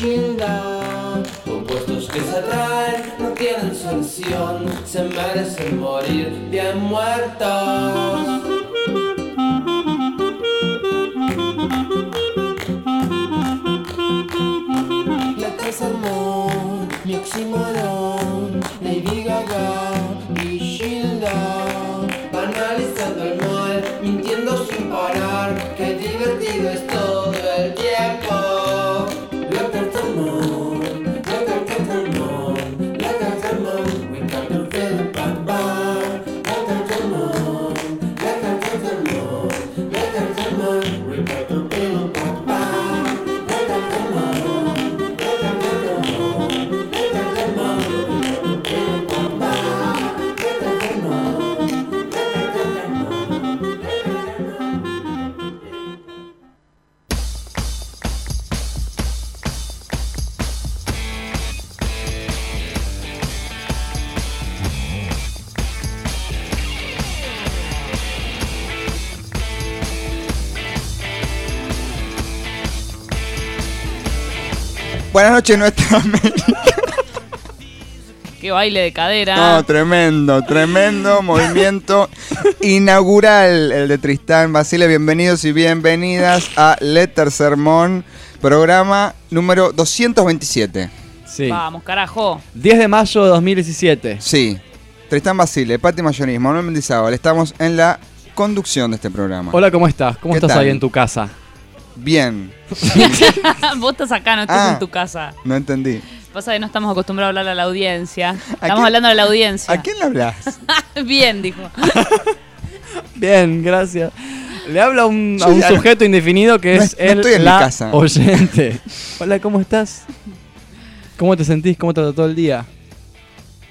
Shilda. Opuestos que se atraen, no tienen solución, se merecen morir bien muertos. Buenas noches, nuestra Qué baile de cadera. No, tremendo, tremendo movimiento inaugural el de Tristán Basile. Bienvenidos y bienvenidas a Letter Sermón, programa número 227. Sí. Vamos, carajo. 10 de mayo de 2017. Sí, Tristán Basile, Pati Mayonismo, Manuel Mendizábal. Estamos en la conducción de este programa. Hola, ¿cómo estás? ¿Cómo ¿Qué estás tal? ahí en tu casa? Bien, Vos estás acá, no estás Ah. en tu casa. no entendí. Pasa que no estamos acostumbrados a hablar a la audiencia. Estamos quién- hablando a la audiencia. ¿A quién le hablas? Bien, dijo. Bien, gracias. Le habla a un, a un sujeto indefinido que no es no el estoy en mi casa. oyente. Hola, ¿cómo estás? ¿Cómo te sentís? ¿Cómo te trató el día?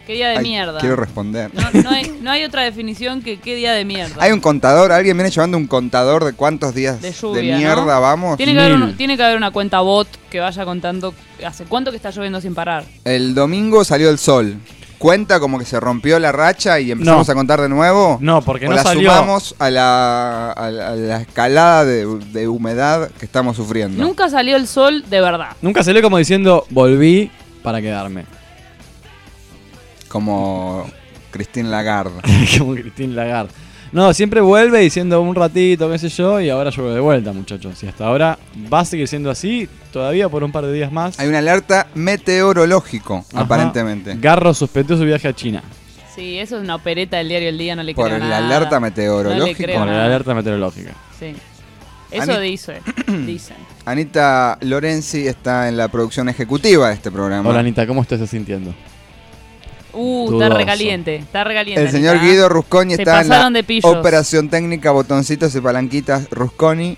Qué día de Ay, mierda. Quiero responder. No, no hay, no hay otra definición que qué día de mierda. Hay un contador, alguien viene llevando un contador de cuántos días De de, lluvia, mierda ¿no? vamos. Tiene que, haber Mil. un- tiene que haber una cuenta bot que vaya contando hace cuánto que está lloviendo sin parar. El domingo salió el sol. ¿Cuenta como que se rompió la racha y empezamos No. a contar de nuevo? No, porque ¿O no la salió. sumamos a la, a la- a la escalada de, de humedad que estamos sufriendo? Nunca salió el sol de verdad. Nunca salió como diciendo, volví para quedarme. Como Christine Lagarde. como Christine Lagarde. No, siempre vuelve diciendo un ratito, qué sé yo, y ahora llueve de vuelta, muchachos. Y hasta ahora va a seguir siendo así, todavía por un par de días más. Hay una alerta meteorológico, Ajá. aparentemente. Garro suspendió su viaje a China. Sí, eso es una opereta del diario El Día, no le Por creo la nada. alerta No le meteorológica. creo Con la nada. alerta meteorológica. Sí. Eso Ani- dice, dicen. Anita Lorenzi está en la producción ejecutiva de este programa. Hola Anita, ¿cómo estás sintiendo? Uh, está recaliente, está recaliente. El señor. Guido Rusconi Se está en la de operación técnica, botoncitos y palanquitas Rusconi.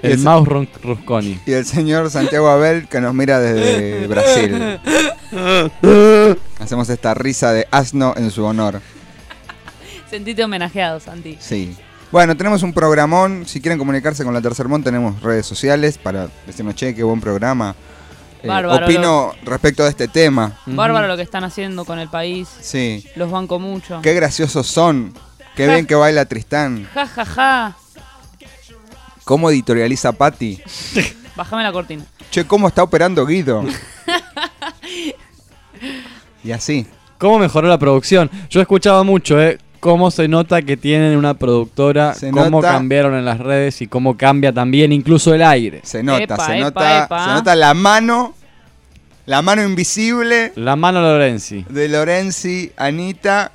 El el, mouse Rusconi. y el señor Santiago Abel que nos mira desde Brasil. Hacemos esta risa de asno en su honor. Sentite homenajeado, Santi. Sí. Bueno, tenemos un programón. Si quieren comunicarse con la Tercermón, tenemos redes sociales para decirnos, che, qué buen programa. Eh, Bárbaro, opino respecto de este tema. Bárbaro lo que están haciendo con el país. Sí. Los banco mucho. Qué graciosos son. Qué Ja. bien que baila Tristán. Ja, ja, ja. Cómo editorializa Patty. Bájame la cortina. Che, cómo está operando Guido. y así. ¿Cómo mejoró la producción? Yo he escuchado mucho, ¿eh? Cómo se nota que tienen una productora, Se cómo nota- cambiaron en las redes y cómo cambia también incluso el aire. Se nota, Epa, se epa, nota, epa. se nota la mano, la mano invisible La mano Lorenzi. de Lorenzi, Anita,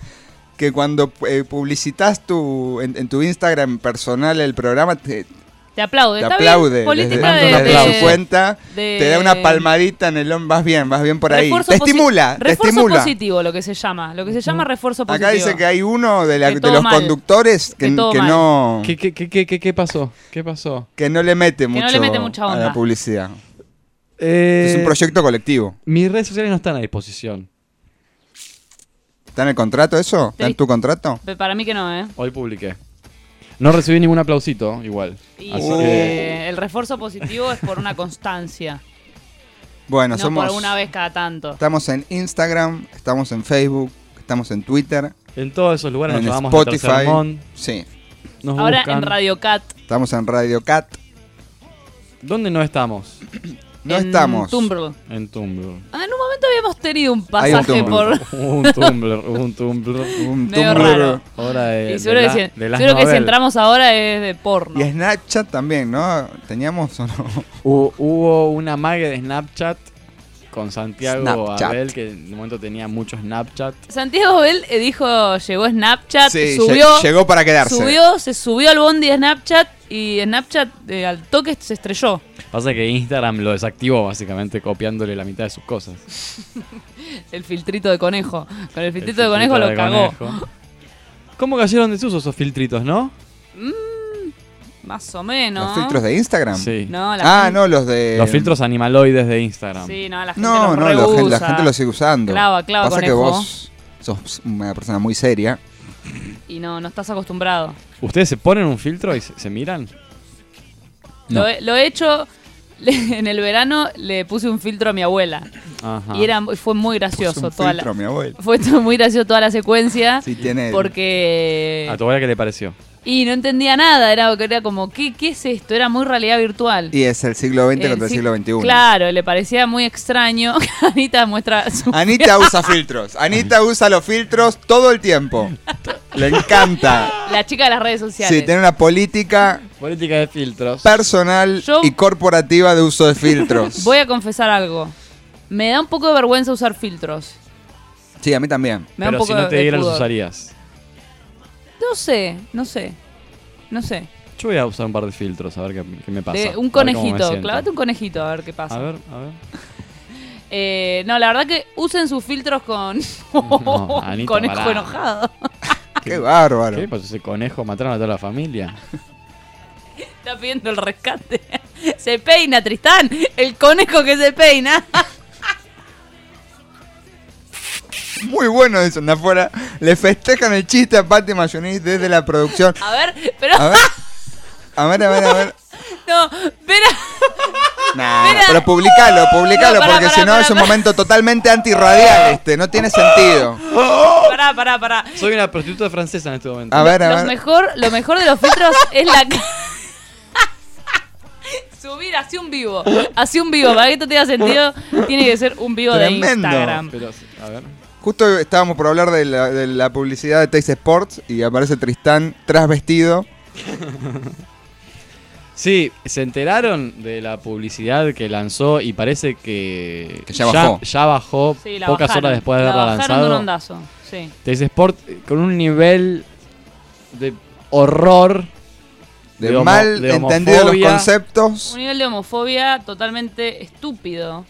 que cuando eh, publicitas tu, en, en tu Instagram personal el programa te, Te aplaude. te aplaude. Política de, cuenta, de- te da una palmadita en el hombro, vas bien, vas bien por ahí. Te estimula, te Refuerzo estimula. positivo, lo que se llama. Lo que se llama refuerzo positivo. Acá dice que hay uno de, la- los mal. conductores que, no ¿Qué, qué, qué, qué, pasó? ¿Qué pasó? que no le mete no mucho le mete mucha a onda. la publicidad. Eh, Es un proyecto colectivo. Mis redes sociales no están a disposición. ¿Está en el contrato eso? ¿Está en tu contrato? Para mí que no, ¿eh? Hoy publiqué. No recibí ningún aplausito, igual. Y Así Uh. que. eh, el refuerzo positivo es por una constancia. Bueno, no somos por una vez cada tanto. estamos en Instagram, estamos en Facebook, estamos en Twitter, En todos esos lugares en nos llamamos Spotify. Spotify. Sí, Nos Ahora buscan. en Radio Cat. estamos en Radio Cat. ¿Dónde no estamos? No En estamos. Tumblr. En Tumblr. Ah, en un momento habíamos tenido un un pasaje Tumblr. por. Hubo un Tumblr, hubo un Tumblr. Un Medio Tumblr. raro. Ahora de, Y de seguro, la- que, si, de las seguro que si entramos ahora es de porno. Y Snapchat también, ¿no? ¿Teníamos o no? Hubo, hubo una mague de Snapchat con Santiago Snapchat. Abel, que en un momento tenía mucho Snapchat. Santiago Bell eh, dijo, llegó Snapchat, Sí, subió, lle- llegó para quedarse. subió, se subió al bondi de Snapchat y Snapchat eh, al toque se estrelló. Pasa que Instagram lo desactivó básicamente copiándole la mitad de sus cosas. El filtrito de conejo. Con el El filtrito de conejo lo cagó. conejo. ¿Cómo cayeron de uso esos filtritos, no? Más o menos. ¿Los filtros de Instagram? Sí. No, la Ah, gente- no, los de... Los filtros animaloides de Instagram. Sí, no, la gente No, los no, la gente, la gente lo sigue usando. Clava, clava, Pasa que conejo. vos sos una persona muy seria. Y no, no estás acostumbrado. ¿Ustedes se ponen un filtro y se, se miran? No. Lo, he, lo he hecho en el verano, le puse un filtro a mi abuela. Ajá. Y era, fue muy Puse gracioso. un Toda filtro a la, mi abuela. fue muy gracioso toda la secuencia. Sí, tiene... Porque. ¿A tu abuela qué le pareció? Y no entendía nada, era, era como, ¿qué, ¿qué es esto? Era muy realidad virtual. Y es el siglo XX El contra el siglo XXI. Claro, le parecía muy extraño. Anita muestra su. Anita usa filtros. Anita usa los filtros todo el tiempo. Le encanta. La chica de las redes sociales. Sí, tiene una política Política de filtros. personal Yo- y corporativa de uso de filtros. Voy a confesar algo. Me da un poco de vergüenza usar filtros. Sí, a mí también. Me da Pero un si poco no te dieran, los usarías. No sé, no sé. No sé. Yo voy a usar un par de filtros a ver qué, qué me pasa. De un conejito. Clavate un conejito a ver qué pasa. A ver, a ver. Eh, no, la verdad que usen sus filtros con. No, Anita, conejo pará. enojado. Qué bárbaro. ¿Qué? Pues ese conejo mataron a toda la familia. Está pidiendo el rescate. Se peina, Tristán. El conejo que se peina. Muy bueno eso, de afuera. Le festejan el chiste a Patti Mayonis desde la producción. A ver, pero. A ver. A ver, a ver, a ver. No, espera. Nah, Espera. pero publicalo, publicalo, No, pará, porque si no es un momento totalmente antirradial este, no tiene sentido. Pará, pará, pará. Soy una prostituta francesa en este momento. A ver, a Lo ver. mejor, lo mejor de los filtros es la. Subir así un vivo. Así un vivo. Para que esto tenga sentido, tiene que ser un vivo de. Instagram. Pero, a ver. Justo estábamos por hablar de la, de la publicidad de Taste Sports y aparece Tristán tras vestido. Sí, se enteraron de la publicidad que lanzó y parece que, Que ya bajó. ya bajó Sí, pocas bajaron. horas después de La haberla bajaron de un lanzado. ondazo. Sí. Taste Sport eh, con un nivel de horror. De, De homo- mal de entendido los conceptos. Un nivel de homofobia totalmente estúpido.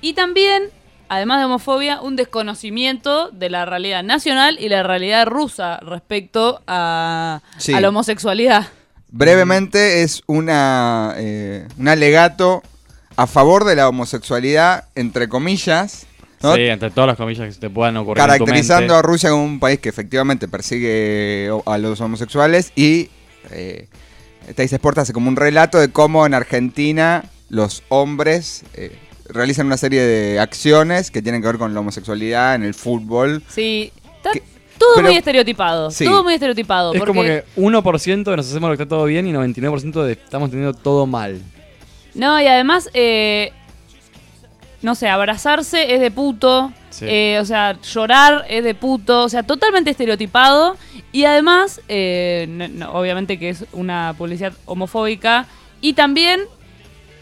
Y también, además de homofobia, un desconocimiento de la realidad nacional y la realidad rusa respecto a, Sí. a la homosexualidad. Brevemente es una, eh, un alegato a favor de la homosexualidad, entre comillas, ¿no? Sí, entre todas las comillas que se te puedan ocurrir. en tu caracterizando mente. a Rusia como un país que efectivamente persigue a los homosexuales y eh, Taste Sport hace como un relato de cómo en Argentina los hombres eh, realizan una serie de acciones que tienen que ver con la homosexualidad en el fútbol. Sí, está Que- todo pero- muy estereotipado. Sí. Todo muy estereotipado. Es porque como que 1% de nos hacemos lo que está todo bien y 99% de estamos teniendo todo mal. No, y además, eh, no sé, abrazarse es de puto. Sí. eh, o sea, llorar es de puto. O sea, totalmente estereotipado. Y además, eh, no- no, obviamente que es una publicidad homofóbica. Y también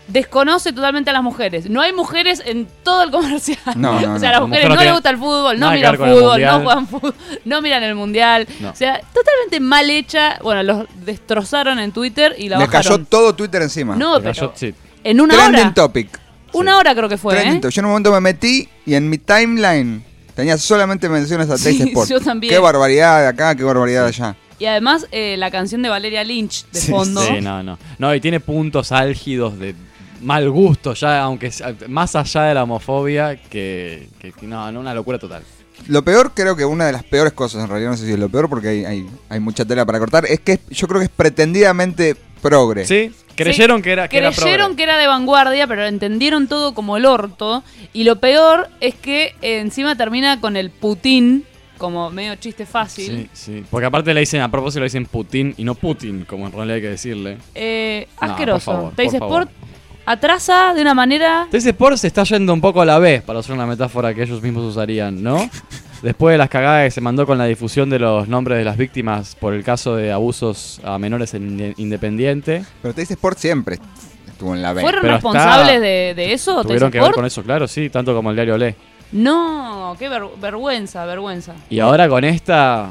desconoce totalmente a las mujeres. No hay mujeres en todo el comercial. No, no, o sea, no. a las La mujeres mujer no les gusta el fútbol, no miran fútbol, no juegan fútbol, no miran el mundial. No. O sea, totalmente mal hecha. Bueno, los destrozaron en Twitter y la Le bajaron. cayó todo Twitter encima. No, Le cayó- pero sí. en una Trending hora. topic. Una hora creo que fue, Trending ¿eh? Yo en un momento me metí y en mi timeline tenía solamente menciones a Sí, Sport. yo también. Qué barbaridad de acá, qué barbaridad de allá. Y además eh, la canción de Valeria Lynch de Sí, fondo. Sí, no, no. No, y tiene puntos álgidos de mal gusto, ya, aunque más allá de la homofobia, que, que- que no, no, una locura total. Lo peor, creo que una de las peores cosas, en realidad no sé si es lo peor porque hay, hay, hay mucha tela para cortar, es que es- yo creo que es pretendidamente progre. Sí, creyeron que era que era Creyeron progre. que era de vanguardia, pero entendieron todo como el orto. Y lo peor es que eh, encima termina con el Putin como medio chiste fácil. Sí, sí. Porque aparte le dicen, a propósito le dicen Putin y no Putin, como en realidad hay que decirle. Eh, No, asqueroso. por favor, Teis por favor. Sport atrasa de una manera... Ese Sport se está yendo un poco a la vez, para usar una metáfora que ellos mismos usarían, ¿no? Después de las cagadas que se mandó con la difusión de los nombres de las víctimas por el caso de abusos a menores en Inde- Independiente, Pero Teis Sport siempre estuvo en la B. ¿Fueron Pero responsables está- de, de eso? tuvieron que ver con eso, claro, sí, tanto como el diario Olé. No, qué ver- vergüenza, vergüenza. Y ahora con esta,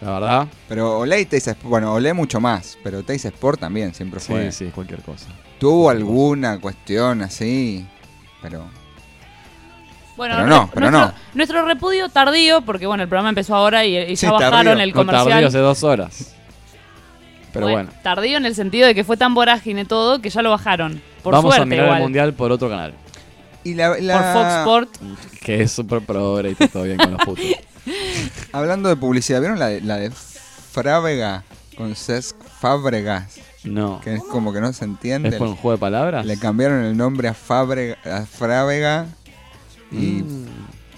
la verdad, Pero Olé y Teis Sport, bueno, Olé mucho más, pero Teis Sport también siempre fue. sí, sí, cualquier cosa. Tuvo alguna cuestión así, pero Bueno, Pero no, pero nuestro, no. nuestro repudio tardío, porque bueno, el programa empezó ahora y, y Sí, ya bajaron tardío. el No tardío comercial. hace dos horas. Pero bueno, Tardío en el sentido de que fue tan vorágine todo que ya lo bajaron. Por vamos suerte, a mirar igual. el mundial por otro canal. y la, la- Por Fox Sport. Que es súper progre y está todo bien con los putos. hablando de publicidad, ¿vieron la de, la de Frávega con Cesc Fábregas? No. Que es como que no se entiende. ¿Es por un juego de palabras? Le cambiaron el nombre a, Fabre, a Frávega y Mm.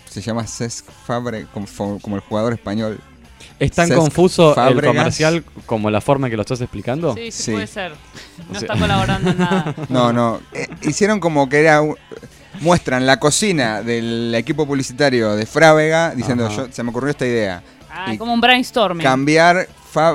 se llama Cesc Fabre como, el jugador español. ¿Es tan Cesc confuso el Fábregas. comercial como la forma en que lo estás explicando? Sí, sí, Sí. puede ser. No O sea- está colaborando en nada. No, no. eh, hicieron como que era. un- muestran la cocina del equipo publicitario de Frávega diciendo: Ajá. yo, Se me ocurrió esta idea. Ah, Y como un brainstorming. Cambiar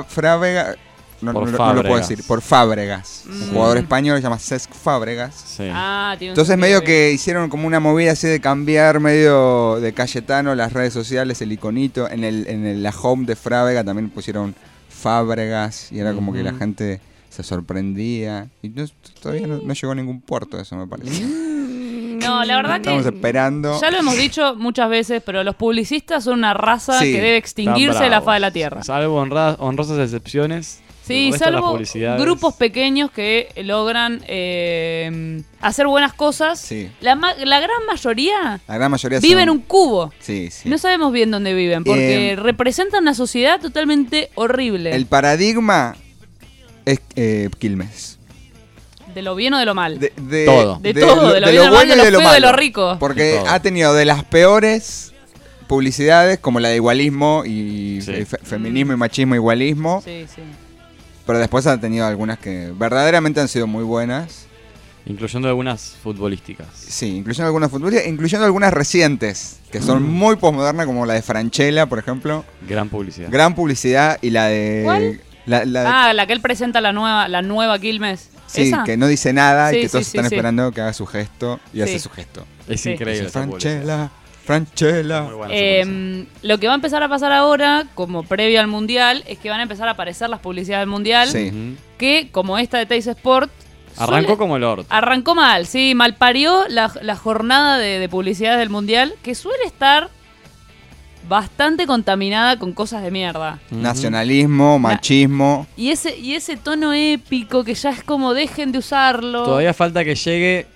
Frávega. No, Por no- no lo puedo Fábregas. decir. Por Fábregas. Mm. Un jugador español se llama Cesc Fábregas. Sí. Ah, tiene un Entonces medio que hicieron como una movida así de cambiar medio de Cayetano las redes sociales, el iconito, en el, en el- la home de Frávega también pusieron Fábregas y era como que la gente se sorprendía. Y no- todavía no, no llegó a ningún puerto eso me parece. No, la verdad Estamos que. esperando. Ya lo hemos dicho muchas veces, pero los publicistas son una raza Sí, que debe extinguirse de la faz de la tierra. Salvo honra- honrosas excepciones. Sí, salvo publicidades- grupos pequeños que logran eh, hacer buenas cosas. Sí. La, ma- la gran mayoría La gran mayoría vive en un cubo. Sí, sí. No sabemos bien dónde viven, porque Eh, representan una sociedad totalmente horrible. El paradigma es eh, Quilmes. De lo bien o de lo mal. De, de- Todo. De todo, de lo bien, de lo mal, de lo feo, de lo rico. Porque ha tenido de las peores publicidades, como la de igualismo y Sí. fe- feminismo y machismo igualismo. Sí, sí. Pero después ha tenido algunas que verdaderamente han sido muy buenas. Incluyendo algunas futbolísticas. Sí, incluyendo algunas futbolistas, incluyendo algunas recientes, que son Mm. muy posmodernas, como la de Franchella, por ejemplo. Gran publicidad. Gran publicidad y la de. ¿Cuál? La, la de- Ah, la que él presenta la nueva, la nueva Quilmes. sí, ¿Esa? que no dice nada Sí, y que sí, todos sí, están sí. esperando que haga su gesto y Sí. hace su gesto. Es increíble. Franchella, Franchella. Eh, lo que va a empezar a pasar ahora, como previo al mundial, es que van a empezar a aparecer las publicidades del mundial. Sí. Que, como esta de Teis Sport. Arrancó suele- como el orto. Arrancó mal, sí, mal parió la, la jornada de, de publicidades del mundial, que suele estar bastante contaminada con cosas de mierda. Nacionalismo, machismo. Y ese, y ese tono épico que ya es como dejen de usarlo. Todavía falta que llegue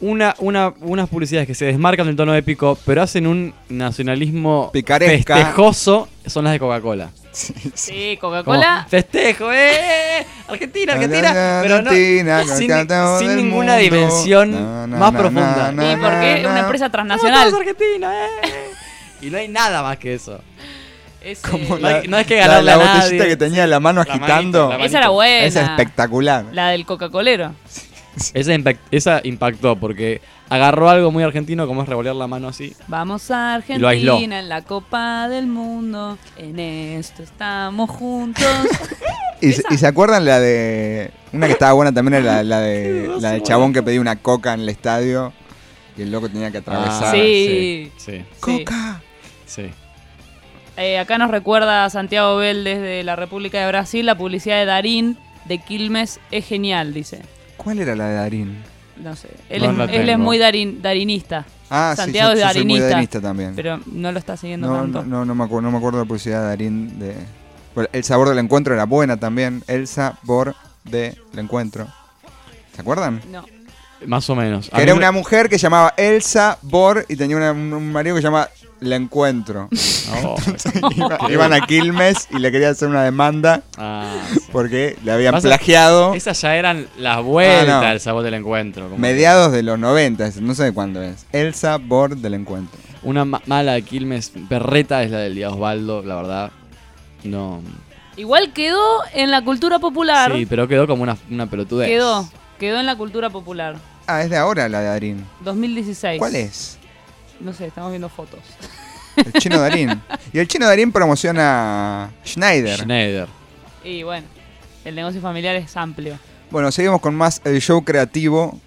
una, una, unas publicidades que se desmarcan del tono épico, pero hacen un nacionalismo Picaresca. festejoso, son las de Coca-Cola. Sí, Coca-Cola. Festejo, ¡eh! Argentina, Argentina. Pero no, Argentina, sin, ninguna mundo. dimensión más profunda. ¿Y por qué? Es una empresa transnacional. ¡Vamos Argentina, eh! Y no hay nada más que eso. Como No hay- la, no hay que la- botellita nadie. que tenía la mano La agitando. manito, la Esa era buena. es espectacular. La del Coca-Colero. Esa, impact- esa impactó porque agarró algo muy argentino como es revolear la mano así. Vamos a. Argentina en la Copa del Mundo. En esto estamos juntos. ¿Y, se- y se acuerdan la de. Una que estaba buena también era la, la de la del chabón que pedía una coca en el estadio y el loco tenía que atravesar. Ah, Sí. Sí, sí, ¡Coca! sí. Eh, acá nos recuerda Santiago Bell desde la República de Brasil. La publicidad de Darín de Quilmes es genial, dice. ¿Cuál era la de Darín? No sé. Él, No es, él es muy darin- darinista. Ah, Santiago sí, es yo, yo soy muy darinista. darinista también. Pero no lo está siguiendo no, tanto. no, no, no me acuerdo, no me acuerdo de la publicidad de Darín. De... Bueno, el sabor del encuentro era buena también. El sabor del encuentro. ¿Se acuerdan? No. Más o menos. Que era me- una mujer que llamaba Elsa Bor y tenía una- un, un marido que se llamaba La Encuentro. Oh. Iba- iban a Quilmes y le quería hacer una demanda Ah, sí. porque le habían plagiado Esas ya eran las vueltas Ah, no. sabor del encuentro. como mediados de los 90, no sé de cuándo es. Elsa Bor del Encuentro. Una ma- mala de Quilmes berreta es la del día Osvaldo, la verdad. No. Igual quedó en la cultura popular. Sí, pero quedó como una, una pelotudez. Quedó. Quedó en la cultura popular. Ah, es de ahora la de Darín. 2016. ¿Cuál es? No sé, estamos viendo fotos. El chino Darín. Y el chino Darín promociona Schneider. Schneider. Y bueno, el negocio familiar es amplio. Bueno, seguimos con más el show creativo,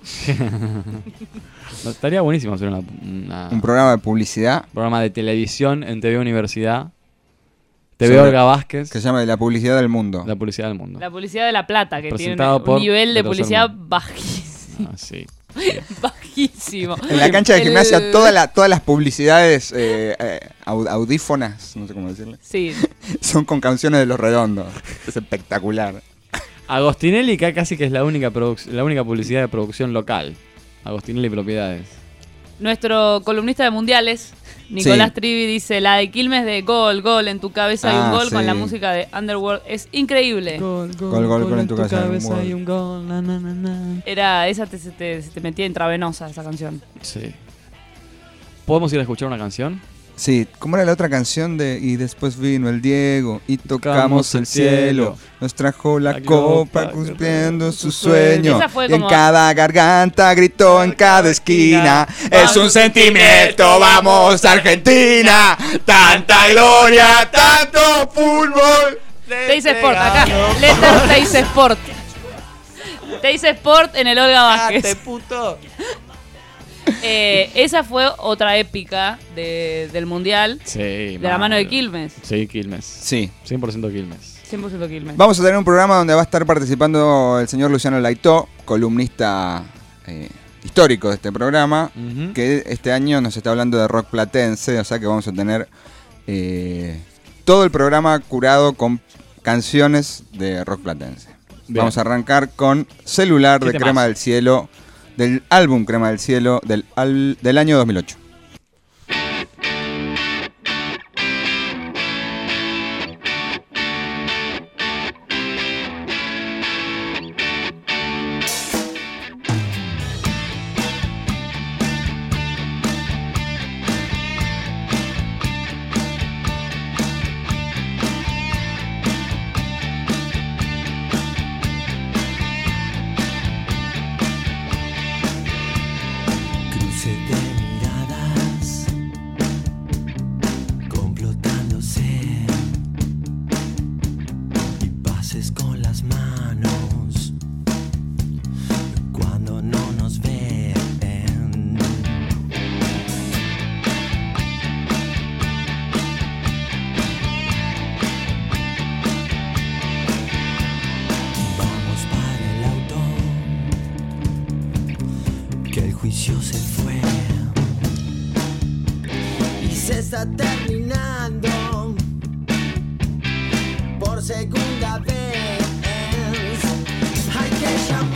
No, Estaría buenísimo hacer una, una- un programa de publicidad programa de televisión en TV Universidad. TV Sobre- Olga Vázquez. que se llama La publicidad del mundo. La publicidad del mundo. La publicidad de La Plata, que tiene Presentado un por nivel de publicidad bajísimo. Ah, sí. bajísimo. En la cancha de El- gimnasia, toda la- todas las publicidades eh, eh, au- audífonas, no sé cómo decirle, Sí, son con canciones de los redondos. Es espectacular. Agostinelli que casi que es la única, la única publicidad de producción local. Agostinelli Propiedades. nuestro columnista de mundiales, Nicolás Sí. Trivi, dice: La de Quilmes de Gol, Gol, en tu cabeza hay Ah, un gol con la música de Underworld. Es increíble. Gol, Gol, gol, gol en tu cabeza, hay un gol. hay un gol. na, na, na, na. Era, esa te, se te, se te metía intravenosa esa canción. Sí. ¿Podemos ir a escuchar una canción? Sí, ¿cómo era la otra canción de Y después vino el Diego y tocamos Tocamos el el cielo? cielo. Nos trajo la, La copa copa, cumpliendo su su sueño. Esa fue Y en cada garganta gritó en cada esquina. Es un sentimiento, vamos Argentina. Tanta gloria, tanto fútbol. Teis Sport, acá. Letter Teis Sport. Teis Sport en el Olga Vázquez. puto! Eh, esa fue otra épica de- del mundial. Sí, De la mano de Quilmes. Sí, Quilmes. Sí. 100% Quilmes. 100% Quilmes. Vamos a tener un programa donde va a estar participando el señor Luciano Laitó, columnista eh, histórico de este programa, Ujú. que este año nos está hablando de rock platense, o sea que vamos a tener eh, todo el programa curado con canciones de rock platense. Bien. Vamos a arrancar con Celular ¿Qué de temazo? Crema del Cielo, del álbum Crema del Cielo del, al- del año 2008. Terminando por segunda vez. Hay que llamar,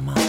Mama.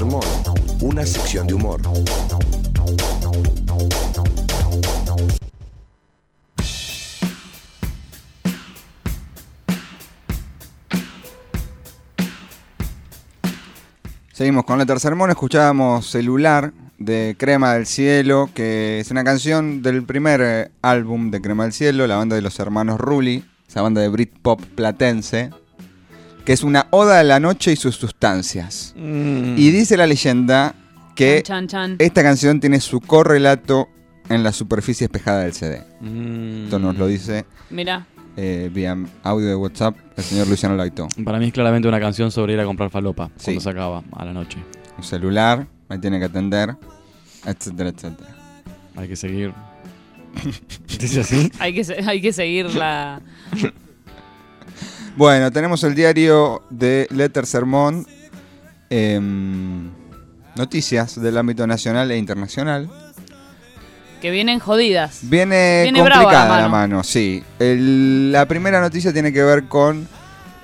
Mono, una sección de humor. Seguimos con Letter Sermón, escuchábamos Celular de Crema del Cielo, que es una canción del primer eh, álbum de Crema del Cielo, la banda de los hermanos Rulli, esa banda de Britpop platense, que es una oda a la noche y sus sustancias. Mm. Y dice la leyenda que Chan, chan. esta canción tiene su correlato en la superficie espejada del CD. Mm. Esto nos lo dice Mirá. eh, vía audio de WhatsApp el señor Luciano Laito. Para mí es claramente una canción sobre ir a comprar falopa Sí. cuando se acaba a la noche. Un celular, me tiene que atender, etcétera, etcétera. Hay que seguir. ¿Dice así? Hay que, hay que seguir la. Bueno, tenemos el diario de Letter Sermón. em, noticias del ámbito nacional e internacional. que vienen jodidas. Viene, complicada la la mano. mano, sí. El- la primera noticia tiene que ver con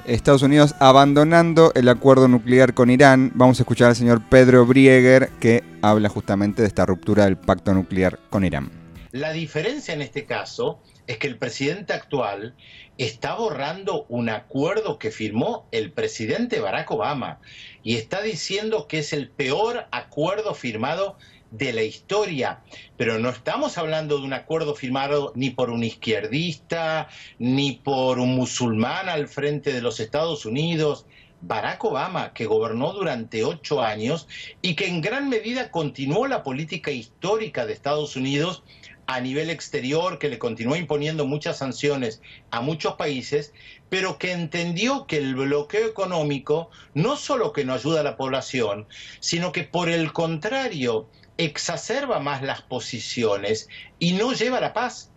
Estados Unidos abandonando el acuerdo nuclear con Irán. Vamos a escuchar al señor Pedro Brieger que habla justamente de esta ruptura del pacto nuclear con Irán. La diferencia en este caso es que el presidente actual está borrando un acuerdo que firmó el presidente Barack Obama y está diciendo que es el peor acuerdo firmado de la historia. Pero no estamos hablando de un acuerdo firmado ni por un izquierdista, ni por un musulmán al frente de los Estados Unidos. Barack Obama, que gobernó durante ocho años y que en gran medida continuó la política histórica de Estados Unidos a nivel exterior, que le continuó imponiendo muchas sanciones a muchos países, pero que entendió que el bloqueo económico no solo que no ayuda a la población, sino que por el contrario exacerba más las posiciones y no lleva a la paz.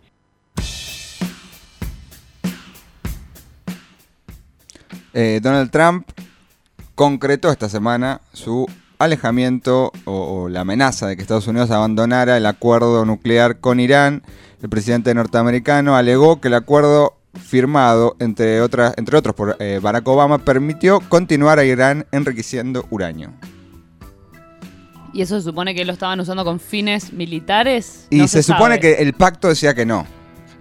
Eh, Donald Trump concretó esta semana su alejamiento o, o la amenaza de que Estados Unidos abandonara el acuerdo nuclear con Irán. El presidente norteamericano alegó que el acuerdo firmado, entre, otras, entre otros por eh, Barack Obama, permitió continuar a Irán enriqueciendo uranio. ¿Y eso se supone que lo estaban usando con fines militares? Y No se, se supone que el pacto decía que no,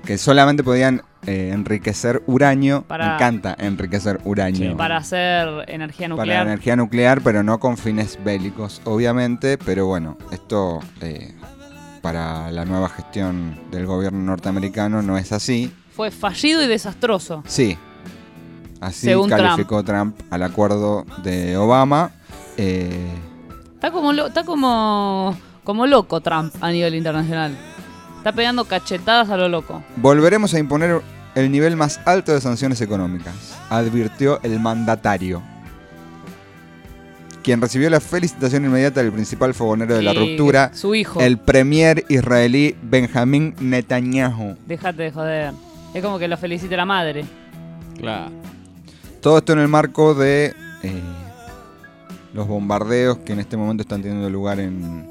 que solamente podían eh, enriquecer uranio. Para- Me encanta enriquecer uranio. Sí, Para hacer energía Para nuclear. energía nuclear, pero no con fines bélicos, obviamente. Pero bueno, esto eh, para la nueva gestión del gobierno norteamericano no es así. Fue fallido y desastroso. Sí. Así Según calificó Trump. al acuerdo de Obama. Eh, Está como, lo- está como, como loco Trump a nivel internacional. Está pegando cachetadas a lo loco. volveremos a imponer el nivel más alto de sanciones económicas, advirtió el mandatario. Quien recibió la felicitación inmediata del principal fogonero de la ruptura, Su hijo. el premier israelí Benjamín Netanyahu. Déjate de joder. Es como que lo felicite la madre. Claro. Todo esto en el marco de eh, los bombardeos que en este momento están teniendo lugar en,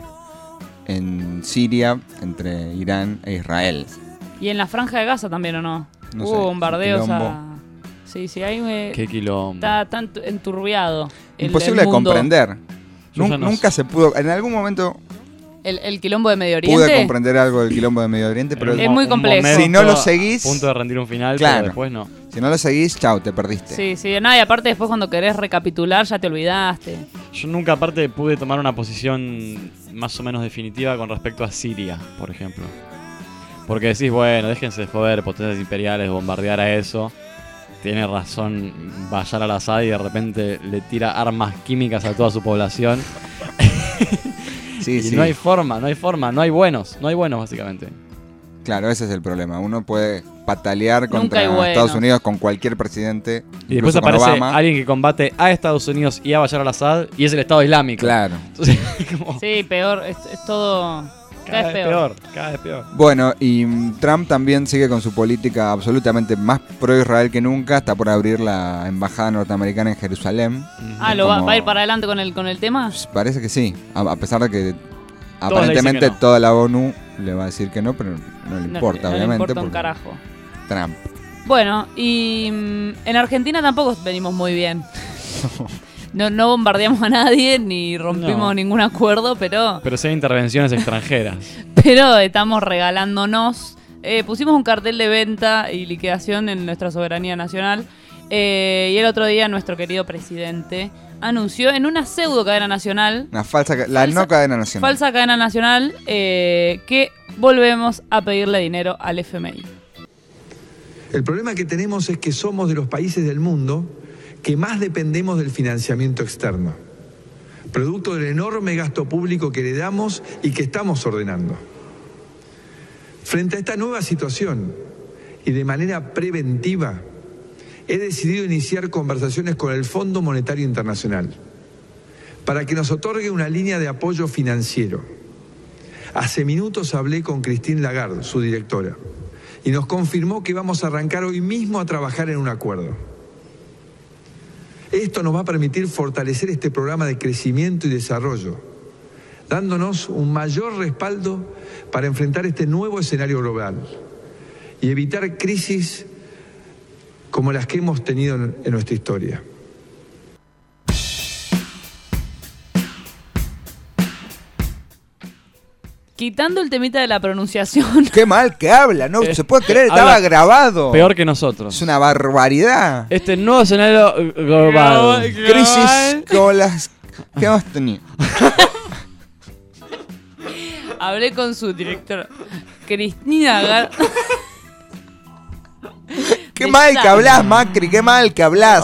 en Siria entre Irán e Israel. Y en la franja de Gaza también, ¿o no? No Hubo sé, bombardeos quilombo. a... Sí, sí, ahí me... Qué quilombo. Está tan tu- enturbiado. el- Imposible el de comprender. Nun- no nunca sé. se pudo. En algún momento El, el quilombo de Medio Oriente. pude comprender algo del quilombo de Medio Oriente, pero Es muy Un complejo. momento Si no lo seguís- A punto de rendir un final, Claro. pero después no. si no lo seguís, chau, te perdiste. Sí, sí, no, y aparte después cuando querés recapitular ya te olvidaste. Yo nunca aparte pude tomar una posición más o menos definitiva con respecto a Siria, por ejemplo. Porque decís, bueno, déjense de joder, potencias imperiales, bombardear a eso. Tiene razón Bayar al-Assad y de repente le tira armas químicas a toda su población. Sí, y sí. no hay forma, no hay forma, no hay buenos, no hay buenos básicamente. Claro, ese es el problema. Uno puede patalear contra. Estados Unidos con cualquier presidente. Y después aparece Obama. alguien que combate a Estados Unidos y a Bayar al-Assad y es el Estado Islámico. Claro. Entonces, como, Sí, peor, es, es todo... cada Cada vez peor, cada vez peor. Bueno, y mm, Trump también sigue con su política absolutamente más pro-Israel que nunca. Está por abrir la embajada norteamericana en Jerusalén. Ah, ¿lo va, como- va a ir para adelante con el, con el tema? Pues Parece que sí. A, a pesar de que le aparentemente que no. toda la ONU le va a decir que no, pero no le No, importa, no le obviamente. importa un porque carajo. Trump. Bueno, y mm, en Argentina tampoco venimos muy bien. No, no bombardeamos a nadie ni rompimos No. ningún acuerdo, pero, Pero si hay intervenciones extranjeras. pero estamos regalándonos. Eh, pusimos un cartel de venta y liquidación en nuestra soberanía nacional. eh, y el otro día nuestro querido presidente anunció en una pseudo cadena nacional, Una falsa, ca- la Falsa- no cadena nacional. falsa cadena nacional, eh, que volvemos a pedirle dinero al FMI. El problema que tenemos es que somos de los países del mundo que más dependemos del financiamiento externo, producto del enorme gasto público que heredamos y que estamos ordenando. Frente a esta nueva situación y de manera preventiva, he decidido iniciar conversaciones con el Fondo Monetario Internacional para que nos otorgue una línea de apoyo financiero. Hace minutos hablé con Christine Lagarde, su directora, y nos confirmó que vamos a arrancar hoy mismo a trabajar en un acuerdo. Esto nos va a permitir fortalecer este programa de crecimiento y desarrollo, dándonos un mayor respaldo para enfrentar este nuevo escenario global y evitar crisis como las que hemos tenido en, nuestra historia. Quitando el temita de la pronunciación, Qué mal que habla, no Eh, se puede creer, habla estaba grabado. Peor que nosotros. Es una barbaridad. Este nuevo escenario eh, global. Crisis como las que hemos tenido. hablé con su directora, Cristina Gar- Qué mal que hablas, Macri, qué mal que hablas.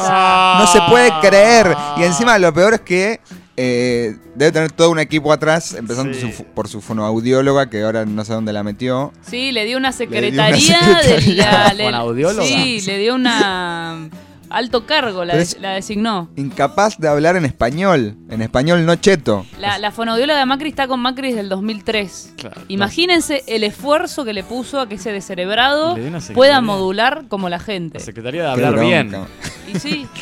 No se puede creer. Y encima lo peor es que eh, debe tener todo un equipo atrás, empezando Sí. su- por su fonoaudióloga, que ahora no sé dónde la metió. Sí, le dio una dio una secretaría secretaría. de la, le- ¿Fonoaudióloga? Sí, le dio una alto cargo, la, designó. Incapaz de hablar en español. En español no cheto. La, la fonoaudióloga de Macri está con Macri desde el 2003. Claro. Imagínense el esfuerzo que le puso a que ese descerebrado secretaría. pueda modular como la gente. La Secretaría de hablar bien. Y sí.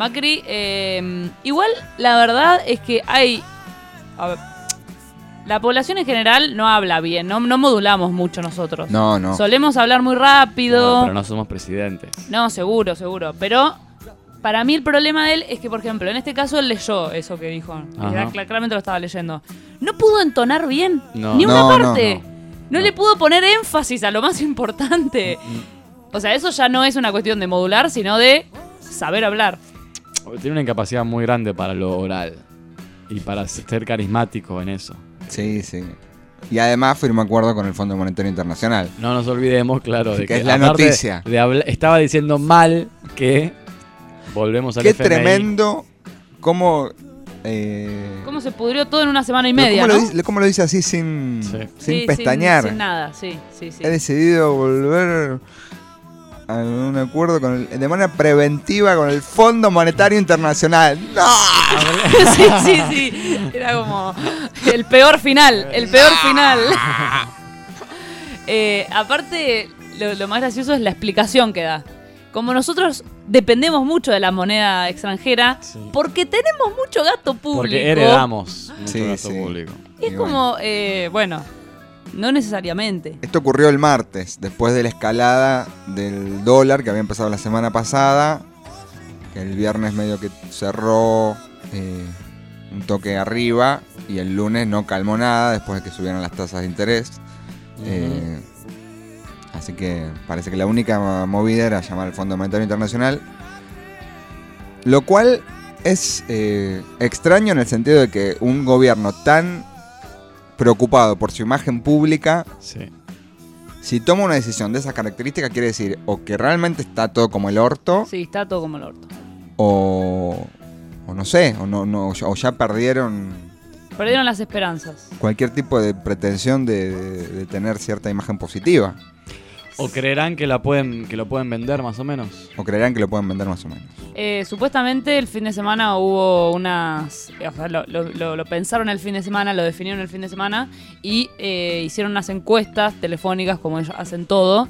Macri, eh, igual la verdad es que hay... a ver, la población en general no habla bien, no, no modulamos mucho nosotros. No, no. Solemos hablar muy rápido. No, pero no somos presidentes. No, seguro, seguro. Pero para mí el problema de él es que, por ejemplo, en este caso él leyó eso que dijo. Era- claramente lo estaba leyendo. No pudo entonar bien. No. Ni una No, no, parte. No, no. le pudo poner énfasis a lo más importante. Mm, O sea, eso ya no es una cuestión de modular, sino de saber hablar. Tiene una incapacidad muy grande para lo oral. Y para ser carismático en eso. Sí, sí. Y además firmó acuerdo con el Fondo Monetario Internacional. No nos olvidemos, claro, de Que que, es la noticia. de estaba diciendo mal que volvemos al Qué FMI. tremendo cómo... eh, ¿Cómo se pudrió todo en una semana y media, ¿cómo, ¿no? lo dice, cómo lo dice así sin, Sí. sin Sí, pestañear? Sin, nada, sí, sí, sí. He decidido volver a un acuerdo con el- de manera preventiva con el Fondo Monetario Internacional. ¡No! sí, sí, sí. Era como el peor final, el peor final. Eh, aparte, lo, lo más gracioso es la explicación que da. Como nosotros dependemos mucho de la moneda extranjera, Sí. porque tenemos mucho gasto público. Porque heredamos mucho Sí, gasto sí. público. Es Y como, eh, bueno, no necesariamente. Esto ocurrió el martes, después de la escalada del dólar que había empezado la semana pasada, que el viernes medio que cerró eh, un toque arriba y el lunes no calmó nada después de que subieron las tasas de interés. Eh, así que parece que la única movida era llamar al Fondo Monetario Internacional. Lo cual es eh, extraño en el sentido de que un gobierno tan preocupado por su imagen pública, Sí. si toma una decisión de esas características, quiere decir o que realmente está todo como el orto, Sí, está todo como el orto. o, o no sé, o, no, no, o ya perdieron Perdieron las esperanzas. cualquier tipo de pretensión de, de- de tener cierta imagen positiva. ¿O creerán que, la pueden, que lo pueden vender más o menos? O creerán que lo pueden vender más o menos. Eh, supuestamente el fin de semana hubo unas... o sea, lo, lo- lo- lo pensaron el fin de semana, lo definieron el fin de semana y eh, hicieron unas encuestas telefónicas como ellos hacen todo.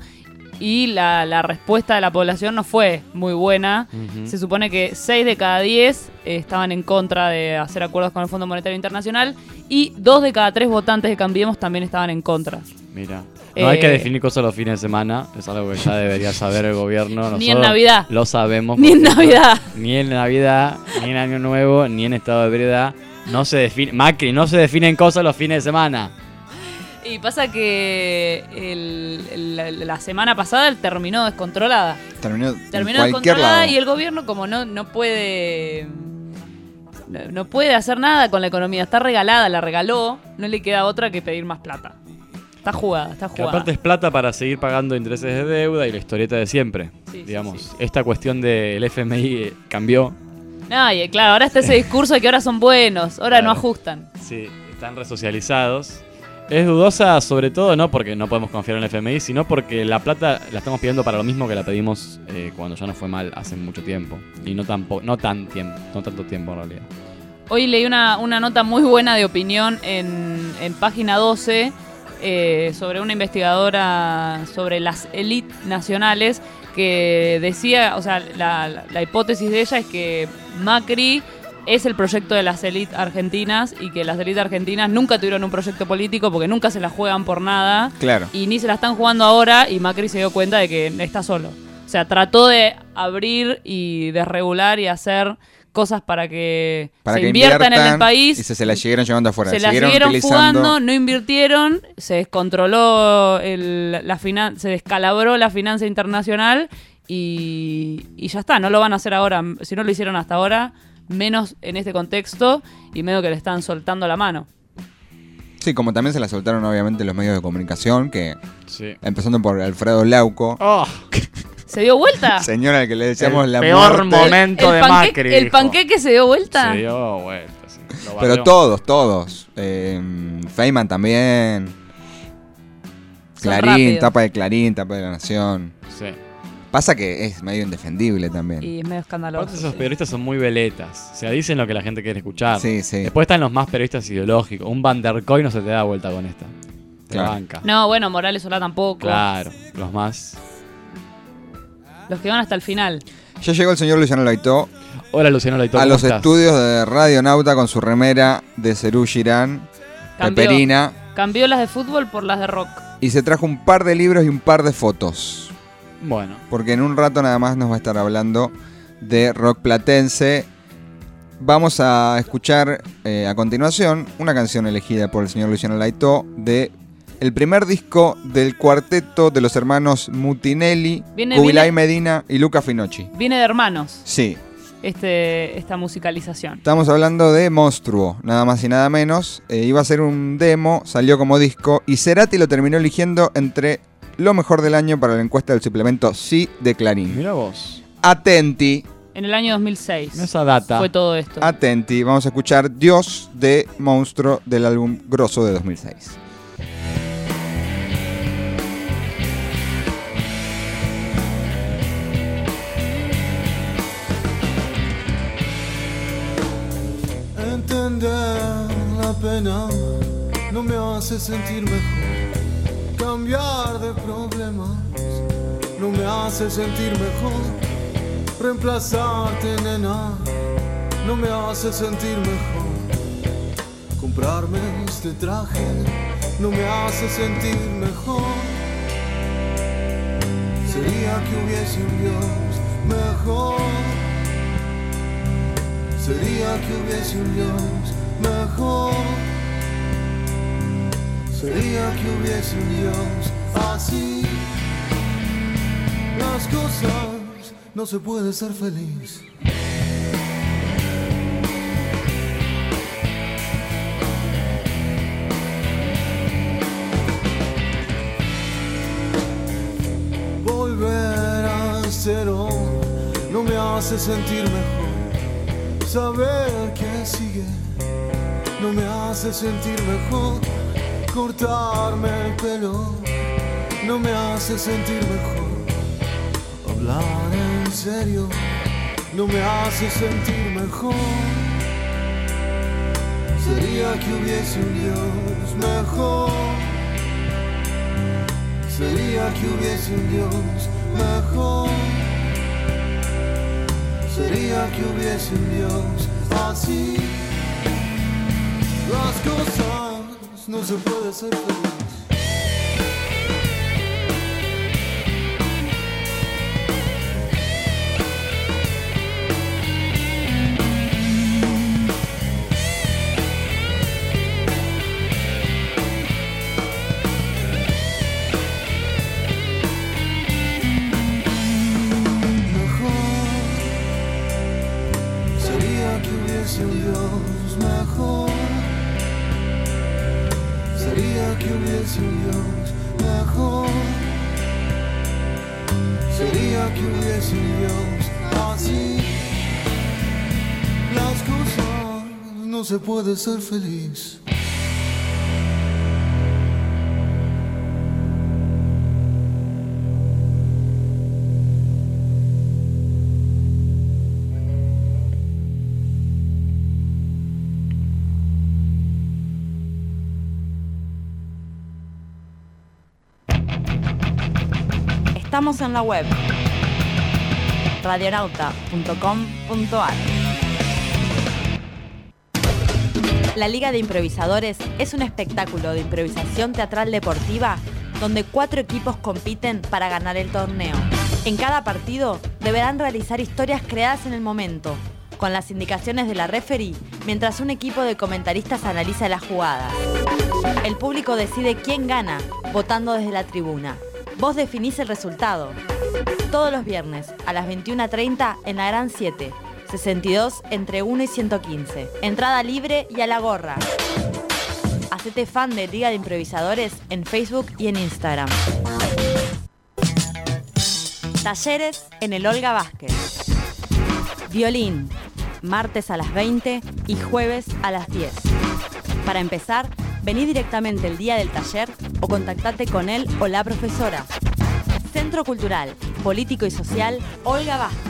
y la, la respuesta de la población no fue muy buena. Se supone que 6 de cada 10 eh, estaban en contra de hacer acuerdos con el Fondo Monetario Internacional y 2 de cada 3 votantes de Cambiemos también estaban en contra. Mira. No hay Eh, que definir cosas los fines de semana. Es algo que ya debería saber el gobierno. Ni en Navidad. Lo sabemos. Ni en Navidad. Ni en Navidad, ni en Año Nuevo, ni en estado de ebriedad. No se define. Macri, no se definen cosas los fines de semana. Y pasa que el- el- la, la semana pasada él terminó descontrolada. Terminó, Terminó descontrolada lado. y el gobierno como no, no puede... No puede hacer nada con la economía. Está regalada, la regaló. No le queda otra que pedir más plata. Está jugada, está Que jugada. aparte es plata para seguir pagando intereses de deuda y la historieta de siempre. Sí, sí, digamos, sí. esta cuestión del FMI eh, cambió. No, y claro, ahora está ese discurso de que ahora son buenos, ahora no Claro. ajustan. Sí, están resocializados. Es dudosa sobre todo no porque no podemos confiar en el FMI, sino porque la plata la estamos pidiendo para lo mismo que la pedimos eh, cuando ya no fue mal hace mucho tiempo. Y no tan, no tan tiempo, no tanto tiempo en realidad. Hoy leí una, una nota muy buena de opinión en, en página 12 eh, sobre una investigadora sobre las élites nacionales que decía, o sea, la, la- la hipótesis de ella es que Macri es el proyecto de las élites argentinas y que las élites argentinas nunca tuvieron un proyecto político porque nunca se la juegan por nada Claro. y ni se la están jugando ahora y Macri se dio cuenta de que está solo. O sea, trató de abrir y desregular y hacer cosas para que Para se que inviertan en el país. Y se, se la siguieron llevando afuera. se la siguieron, siguieron utilizando. fugando, no invirtieron, se descontroló el- la finan- se descalabró la finanza internacional y, y ya está, no lo van a hacer ahora. Si no lo hicieron hasta ahora, menos en este contexto y medio que le están soltando la mano. Sí, como también se la soltaron obviamente los medios de comunicación, que Sí. empezando por Alfredo Lauco, Oh, ¿Se dio vuelta? señor al que le decíamos El la peor muerte. momento. de panque- Macri, ¿El dijo. panqueque se dio vuelta? se dio vuelta, sí. Pero todos, todos. Eh, Feynman también. Son Clarín, tapa de Clarín, tapa de La Nación. Sí. Pasa que es medio indefendible también. Y es medio escandaloso. Aparte esos sí. periodistas son muy veletas. O sea, dicen lo que la gente quiere escuchar. Sí, sí. Después están los más periodistas ideológicos. Un Van der Koy no se te da vuelta con esta. Te Claro. banca. No, bueno, Morales Solá tampoco. Claro, los más. Los que van hasta el final. Ya llegó el señor Luciano Laitó Hola Luciano Laito, a ¿cómo los estás? estudios de Radio Nauta con su remera de Cerú Girán, Cambió. peperina, Cambió las de fútbol por las de rock. y se trajo un par de libros y un par de fotos. Bueno, porque en un rato nada más nos va a estar hablando de rock platense. Vamos a escuchar eh, a continuación una canción elegida por el señor Luciano Laito de el primer disco del cuarteto de los hermanos Mutinelli, Viene- Kubilay viene- Medina y Luca Finocchi. Viene de hermanos Sí, este, esta musicalización. estamos hablando de Monstruo, nada más y nada menos. Eh, iba a ser un demo, salió como disco y Cerati lo terminó eligiendo entre lo mejor del año para la encuesta del suplemento Sí de Clarín. mira vos. Atenti, En el año 2006 Esa data. fue todo esto. Atenti, vamos a escuchar Dios de Monstruo del álbum Grosso de 2006. Entender la pena no me hace sentir mejor. Cambiar de problemas no me hace sentir mejor. Reemplazarte, nena, no me hace sentir mejor. Comprarme este traje no me hace sentir mejor. Sería que hubiese un Dios mejor. Sería que hubiese un Dios mejor. Sería que hubiese un Dios así. Las cosas no se puede ser feliz. Volver a cero no me hace sentir mejor. Saber que sigue no me hace sentir mejor. Cortarme el pelo no me hace sentir mejor. Hablar en serio no me hace sentir mejor. Sería que hubiese un Dios mejor. Sería que hubiese un Dios mejor. Sería que hubiese un Dios así. Las cosas no se puede ser. Se puede ser feliz. Estamos en la web radionauta.com.ar. La Liga de Improvisadores es un espectáculo de improvisación teatral deportiva donde cuatro equipos compiten para ganar el torneo. En cada partido deberán realizar historias creadas en el momento, con las indicaciones de la referee, mientras un equipo de comentaristas analiza las jugadas. El público decide quién gana, votando desde la tribuna. Vos definís el resultado. Todos los viernes a las 21.30 en la Gran 7, 62 entre 1 y 115. Entrada libre y a la gorra. Hacete fan de Liga de Improvisadores en Facebook y en Instagram. Talleres en el Olga Vázquez. Violín, martes a las 20 y jueves a las 10. Para empezar, vení directamente el día del taller o contactate con él o la profesora. Centro Cultural, Político y Social Olga Vázquez,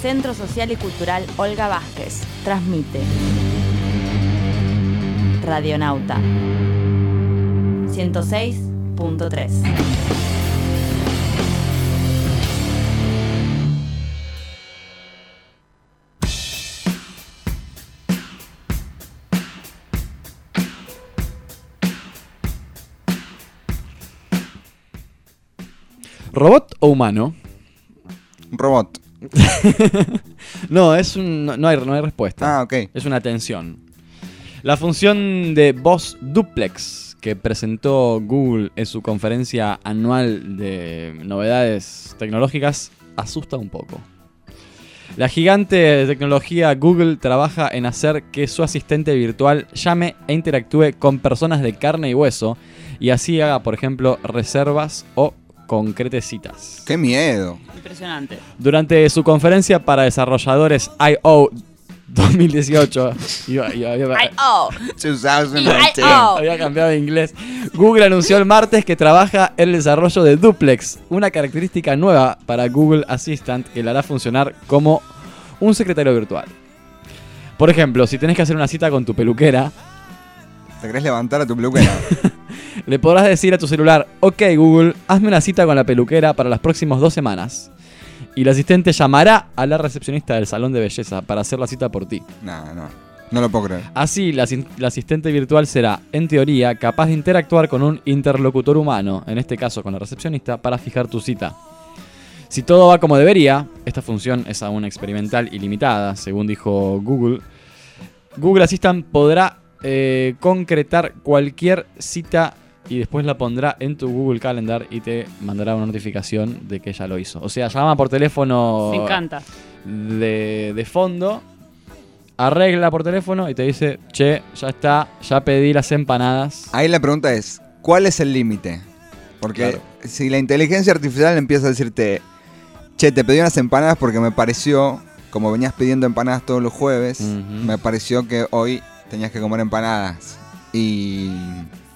Centro Social y Cultural Olga Vázquez, transmite Radionauta 106.3. ¿Robot o humano? Robot. no, es un, no, no hay, no hay respuesta. Ah, ok. Es una tensión. La función de voz duplex que presentó Google en su conferencia anual de novedades tecnológicas asusta un poco. La gigante de tecnología Google trabaja en hacer que su asistente virtual llame e interactúe con personas de carne y hueso y así haga, por ejemplo, reservas o concrete citas. ¡Qué miedo! Impresionante. Durante su conferencia para desarrolladores I.O. 2018, iba- iba- iba- Ay, oh. 2019. había cambiado de inglés. Google anunció el martes que trabaja en el desarrollo de Duplex, una característica nueva para Google Assistant que le hará funcionar como un secretario virtual. Por ejemplo, si tenés que hacer una cita con tu peluquera, ¿Te querés levantar a tu peluquera? le podrás decir a tu celular, ok Google, hazme una cita con la peluquera para las próximas dos semanas. Y el asistente llamará a la recepcionista del salón de belleza para hacer la cita por ti. no, no. No lo puedo creer. Así, la, asistente virtual será, en teoría, capaz de interactuar con un interlocutor humano, en este caso con la recepcionista, para fijar tu cita. Si todo va como debería, esta función es aún experimental y limitada, según dijo Google. Google Assistant podrá eh, concretar cualquier cita y después la pondrá en tu Google Calendar y te mandará una notificación de que ya lo hizo. O sea, llama por teléfono Me encanta. de, de fondo arregla por teléfono y te dice, che, ya está, ya pedí las empanadas. Ahí la pregunta es, ¿cuál es el límite? Porque Claro. si la inteligencia artificial empieza a decirte, che, te pedí unas empanadas porque me pareció, como venías pidiendo empanadas todos los jueves, me pareció que hoy tenías que comer empanadas. Y,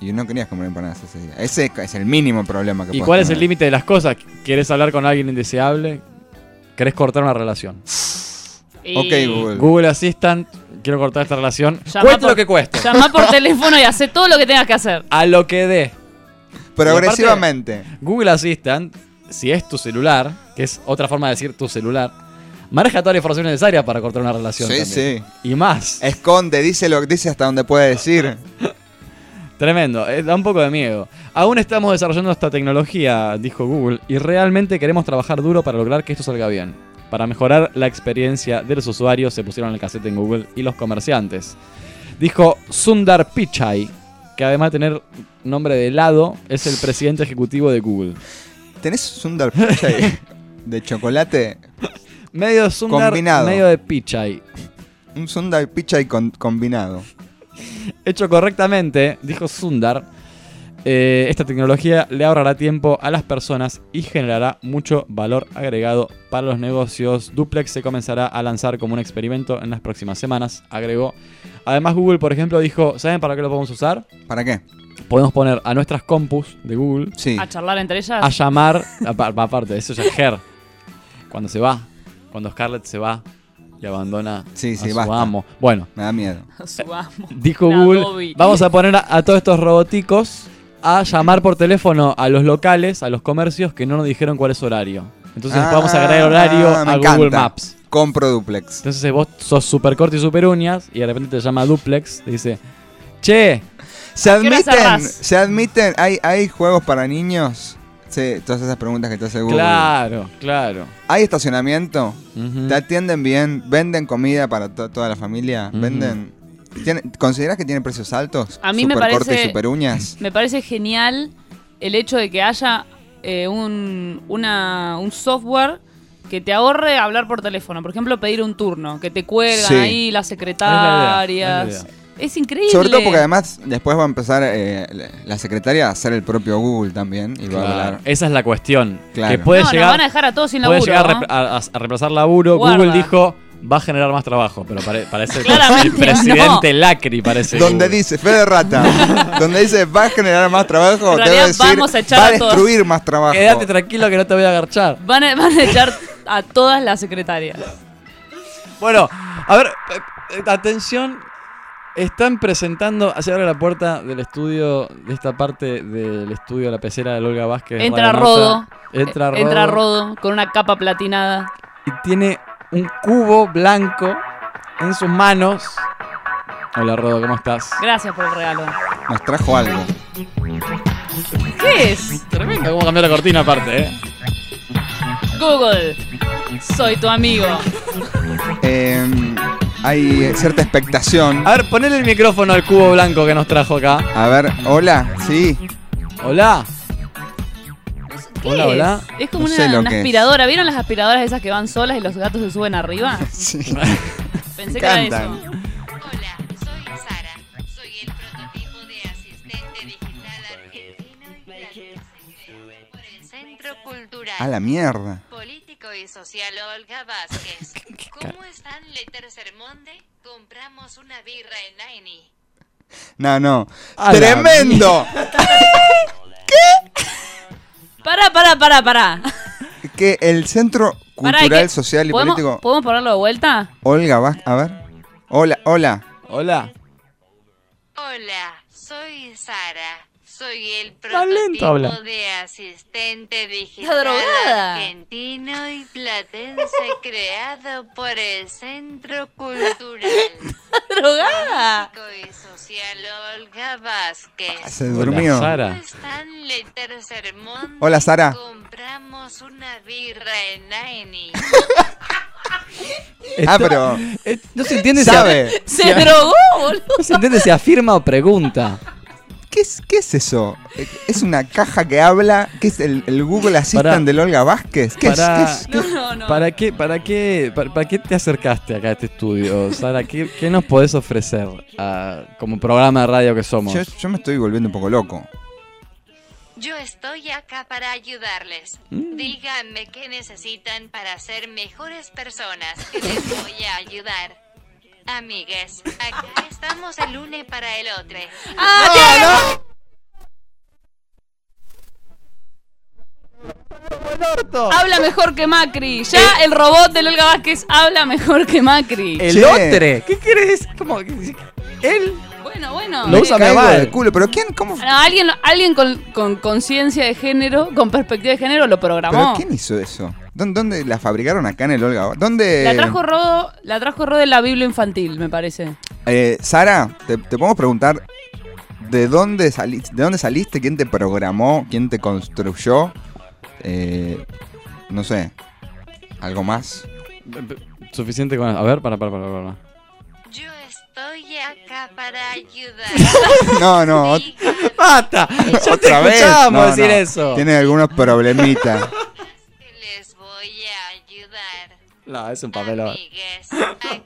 y no querías comer empanadas ese día. Ese es el mínimo problema que ¿Y cuál es el límite de las cosas? ¿Quieres hablar con alguien indeseable? ¿Querés cortar una relación? Y Ok, Google. Google Assistant, quiero cortar esta relación. Llama por- lo que cueste. Llama por teléfono y hace todo lo que tengas que hacer. A lo que dé. Progresivamente. Google Assistant, si es tu celular, que es otra forma de decir tu celular, maneja toda la información necesaria para cortar una relación. Sí, también. sí. Y más. Esconde, dice lo dice hasta donde puede decir. Tremendo, eh, da un poco de miedo. Aún estamos desarrollando esta tecnología, dijo Google, y realmente queremos trabajar duro para lograr que esto salga bien. Para mejorar la experiencia de los usuarios se pusieron el cassette en Google y los comerciantes. Dijo Sundar Pichai, que además de tener nombre de helado, es el presidente ejecutivo de Google. ¿Tenés Sundar Pichai de chocolate? Medio Sundar, Combinado. medio de Pichai. Un Sundar Pichai con- combinado. Hecho correctamente, dijo Sundar, eh, esta tecnología le ahorrará tiempo a las personas y generará mucho valor agregado para los negocios. Duplex se comenzará a lanzar como un experimento en las próximas semanas, agregó. Además Google, por ejemplo, dijo, ¿saben para qué lo podemos usar? ¿Para qué? Podemos poner a nuestras compus de Google Sí. A charlar entre ellas. a llamar, apa- aparte, eso ya es Her, cuando se va, cuando Scarlett se va y abandona Sí, sí, a su basta. amo. Bueno, Me da miedo. Su amo. Dijo La Google, vamos a poner a, a todos estos roboticos a llamar por teléfono a los locales, a los comercios que no nos dijeron cuál es su horario. Entonces Ah, vamos a agregar el horario a encanta. Google Maps. Compro duplex. Entonces vos sos super corto y super uñas y de repente te llama Duplex, te dice, che, ¿Se ¿A admiten? ¿Se admiten? ¿Hay, ¿Hay juegos para niños? Sí, todas esas preguntas que te hace Google. claro, claro. ¿Hay estacionamiento? ¿Te atienden bien? ¿Venden comida para to- toda la familia? ¿Venden? ¿Tiene- ¿Consideras que tienen precios altos? A mí me Super corte parece- y super uñas. Me parece genial el hecho de que haya eh, un, una- un software que te ahorre hablar por teléfono. Por ejemplo, pedir un turno, que te cuelgan Sí. ahí las secretarias. Es la idea, Es increíble. Sobre todo porque además después va a empezar eh, la secretaria a hacer el propio Google también y va a hablar. Esa es la cuestión. Claro. Que puede no, nos llegar, van a dejar a todos sin puede laburo. llegar a, ¿no? a- a reemplazar laburo. Guarda. Google dijo, va a generar más trabajo, pero pare- parece el presidente Lacri, parece. Donde Google. dice, Fede Rata, donde dice va a generar más trabajo, En debe realidad decir vamos a echar va a a todos. destruir más trabajo. Quédate tranquilo que no te voy a agarchar. Van a, van a echar a todas las secretarias. Bueno, a ver, eh, atención. Están presentando, se abre la puerta del estudio, de esta parte del estudio de la pecera de Olga Vázquez. Entra Rodo. Entra Eh, Rodo. Entra Rodo con una capa platinada. Y tiene un cubo blanco en sus manos. Hola Rodo, ¿cómo estás? Gracias por el regalo. Nos trajo algo. ¿Qué es? Tremendo cómo cambió la cortina aparte, ¿eh? Google. Soy tu amigo. Eh, hay cierta expectación. A ver, ponele el micrófono al cubo blanco que nos trajo acá. A ver, hola, sí. Hola. ¿Qué Hola, es? hola. Es como No una, aspiradora. ¿Vieron las aspiradoras esas que van solas y los gatos se suben arriba? sí. Pensé que era eso. Hola, soy Sara. Soy el prototipo de asistente digital argentino y creado por el Centro Cultural, A la mierda. Político y Social Olga Vázquez. ¿Cómo están, Letter Sermonde? Compramos una birra en Naini. No, no. A la ¡Tremendo! Pará, pará, pará, pará. que el Centro Cultural, ¿y qué? Social y ¿Podemos- Político. ¿Podemos ponerlo de vuelta? Olga, va, a ver. Hola, hola. Hola. Hola, soy Sara. Soy el prototipo habla. de asistente digital drogada. argentino y platense creado por el Centro Cultural. ¡Drogada! Y social Olga Vázquez. Se durmió. Hola, Sara. ¿Cómo están, Letter Sermón? Hola, Sara. Compramos una birra en Naini. Ah, pero Eh, no se entiende sabe. ¡Se si, a- drogó, boludo! no se entiende si afirma o pregunta. ¿Qué es, ¿Qué es eso? Eh, ¿Es una caja que habla? ¿Qué es el, el Google Assistant del Olga Vázquez? ¿Qué Pará. es? ¿Qué es? No, no, No, no. ¿Para qué, para, qué, para, para qué te acercaste acá a este estudio, Sara? ¿Qué, qué nos podés ofrecer como programa de radio que somos? Yo, yo me estoy volviendo un poco loco. Yo estoy acá para ayudarles. Mm. Díganme qué necesitan para ser mejores personas. Que les voy a ayudar. Amigues, acá estamos el uno para el otro. ¡Ah, Habla mejor que Macri. Ya el robot del Olga Vázquez habla mejor que Macri. ¿El Che. otro? ¿Qué querés? ¿Cómo? ¿Él? Bueno, bueno. Lo eh, usa Caigo mal. del culo, pero ¿quién? ¿Cómo? no, alguien alguien con con conciencia de género, con perspectiva de género, lo ¿Pero programó. quién hizo eso? ¿Dónde, dónde la fabricaron acá en el Olga? ¿Dónde? La trajo Rodo, la trajo Rodo de la Biblia infantil, me parece. Eh, Sara, te, te podemos preguntar de dónde saliste, de dónde saliste, quién te programó, quién te construyó, Eh, no sé, algo más. Suficiente con. A ver, para, para, para, para. Yo estoy acá para ayudar. No, no, ¡Basta! Te otra vez. escuchábamos No, decir no, eso. Tiene algunos problemitas. No, es un papelón. Amigues, acá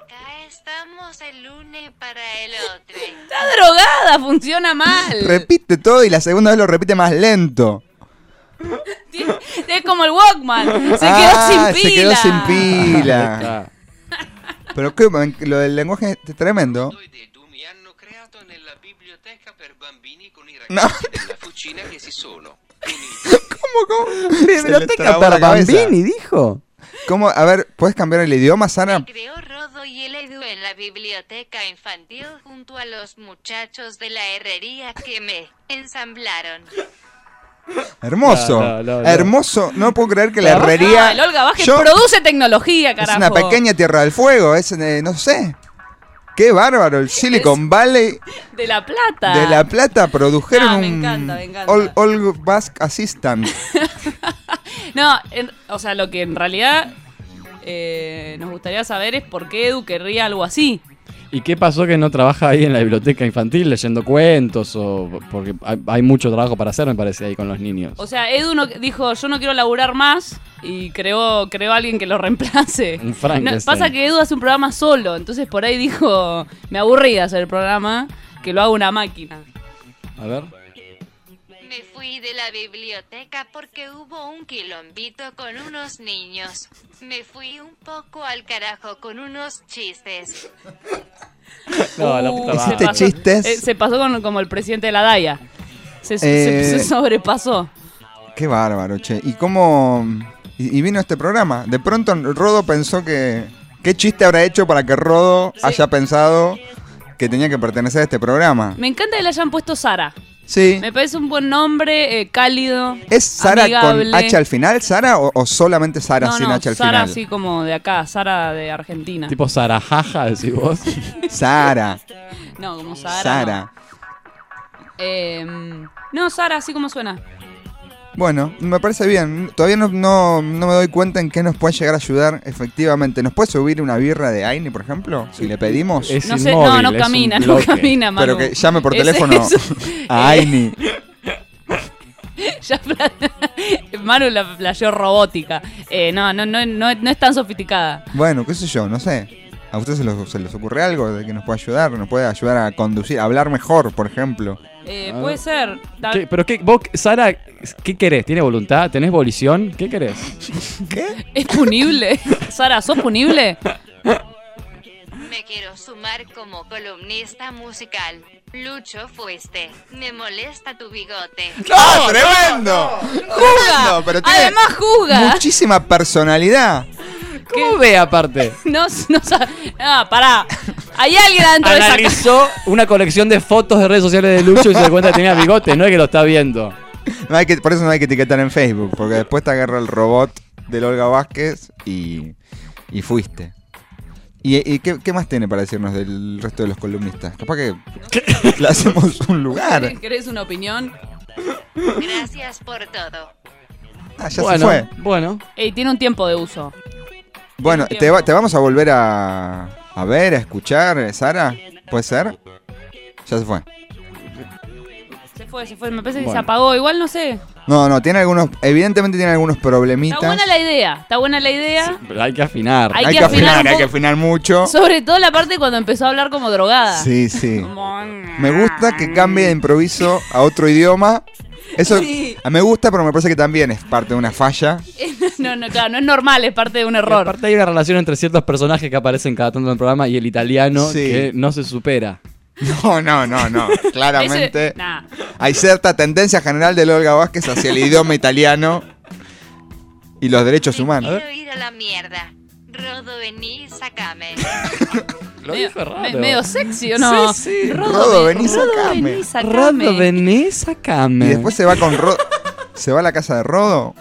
estamos el uno para el otro. Está drogada, funciona mal. Repite todo y la segunda vez lo repite más lento. Es como el Walkman. Se Ah, quedó sin pila. Se quedó sin pila. Pero qué, lo del lenguaje es tremendo. No. ¿Cómo, cómo? Biblioteca para. Bambini, dijo. ¿Cómo? A ver, ¿puedes cambiar el idioma, Sara? Creó Rodo y el Edu en la biblioteca infantil junto a los muchachos de la herrería que me ensamblaron. Hermoso. No, no, no. Hermoso. No puedo creer que la No, herrería. el Olga Yo- produce tecnología, Es carajo. una pequeña tierra del fuego. Es, eh, no sé. Qué bárbaro. El Silicon Valley De La Plata. de La Plata produjeron Ah, me un. encanta, me encanta. All, All Basque Assistant. No, en- o sea, lo que en realidad eh, nos gustaría saber es por qué Edu querría algo así. ¿Y qué pasó que no trabaja ahí en la biblioteca infantil leyendo cuentos? o Porque hay, hay mucho trabajo para hacer, me parece, ahí con los niños. O sea, Edu no, dijo, yo no quiero laburar más y creó, creó a alguien que lo reemplace. Un. No, pasa que Edu hace un programa solo, entonces por ahí dijo, me aburrí de hacer el programa, que lo haga una máquina. A ver. Me fui de la biblioteca porque hubo un quilombito con unos niños. Me fui un poco al carajo con unos chistes. No, la Uh, puta se ¿Hiciste madre. pasó- chistes? eh, se pasó con, como el presidente de la DAIA. Se, se- Eh, se sobrepasó. Qué bárbaro, che. ¿Y cómo.? Y, y vino este programa. De pronto Rodo pensó que. ¿Qué chiste habrá hecho para que Rodo haya pensado que tenía que pertenecer a este programa? Me encanta que le hayan puesto Sara. Sí. Me parece un buen nombre, eh, cálido. ¿Es Sara con. H al final, Sara? ¿O, o solamente Sara no, sin no, H al Sara final? así como de acá, Sara de Argentina. Tipo Sarajaja, decís vos. Sara. No, como Sara. Sara. Em, no, Sara, así como suena. Bueno, me parece bien. Todavía no, no, no me doy cuenta en qué nos puede llegar a ayudar efectivamente. ¿Nos puede subir una birra de Aini, por ejemplo? Si le pedimos. Es No sé, no, inmóvil, no camina, no camina, Manu. Pero que llame por teléfono es- a Aini. ya Manu la playó robótica. Eh, no, no, no, no, no es tan sofisticada. Bueno, qué sé yo, no sé. ¿A ustedes se, los- se les ocurre algo de que nos pueda ayudar? ¿Nos puede ayudar a conducir, a hablar mejor, por ejemplo? Eh, puede ver. ser. ¿Qué- ¿Pero qué, vos, Sara, qué querés? ¿Tiene voluntad? ¿Tenés volición? ¿Qué querés? ¿Es punible? Sara, ¿sos punible? Me quiero sumar como columnista musical. Lucho fuiste. Me molesta tu bigote. ¡Ah, tremendo! ¡Juga! pero tiene Además juga. Muchísima personalidad. ¿Cómo ve aparte? No, no sabe. No, pará. Hay alguien adentro de esa una colección de fotos de redes sociales de Lucho y se dio cuenta que tenía bigote, no es que lo está viendo. No hay que, por eso no hay que etiquetar en Facebook, porque después te agarra el robot del Olga Vázquez y, y fuiste. ¿Y, y qué, qué más tiene para decirnos del resto de los columnistas? Capaz que le hacemos un lugar. ¿Querés una opinión? Gracias por todo. Ah, ya bueno, se fue. Bueno, Ey, tiene un tiempo de uso. Bueno, te, va- te vamos a volver a, a ver, a escuchar, Sara. ¿Puede ser? Ya se fue. Se fue, se fue. Me parece que se apagó. Igual no sé. No, no, tiene algunos, evidentemente tiene algunos problemitas. Está buena la idea. Está buena la idea. Pero hay que afinar. Hay Hay que que afinar afinar, hay que afinar mucho. Sobre todo la parte cuando empezó a hablar como drogada. Sí, sí. Me gusta que cambie de improviso a otro idioma. Eso Sí. me gusta, pero me parece que también es parte de una falla. No, no, claro, no es normal, es parte de un error. Aparte hay una relación entre ciertos personajes que aparecen cada tanto en el programa y el italiano Sí. que no se supera. No, no, no, no. Claramente Ese- nah. hay cierta tendencia general de Olga Vázquez hacia el idioma italiano y los derechos humanos. Quiero ir a la mierda. Rodo, vení, sacame. Lo medio, dijo raro. me- medio sexy, ¿o no? Sí, sí. Rodo, Rodo, vení, sacame. Rodo, vení, sacame. Y después se va con Rodo. Se va a la casa de Rodo.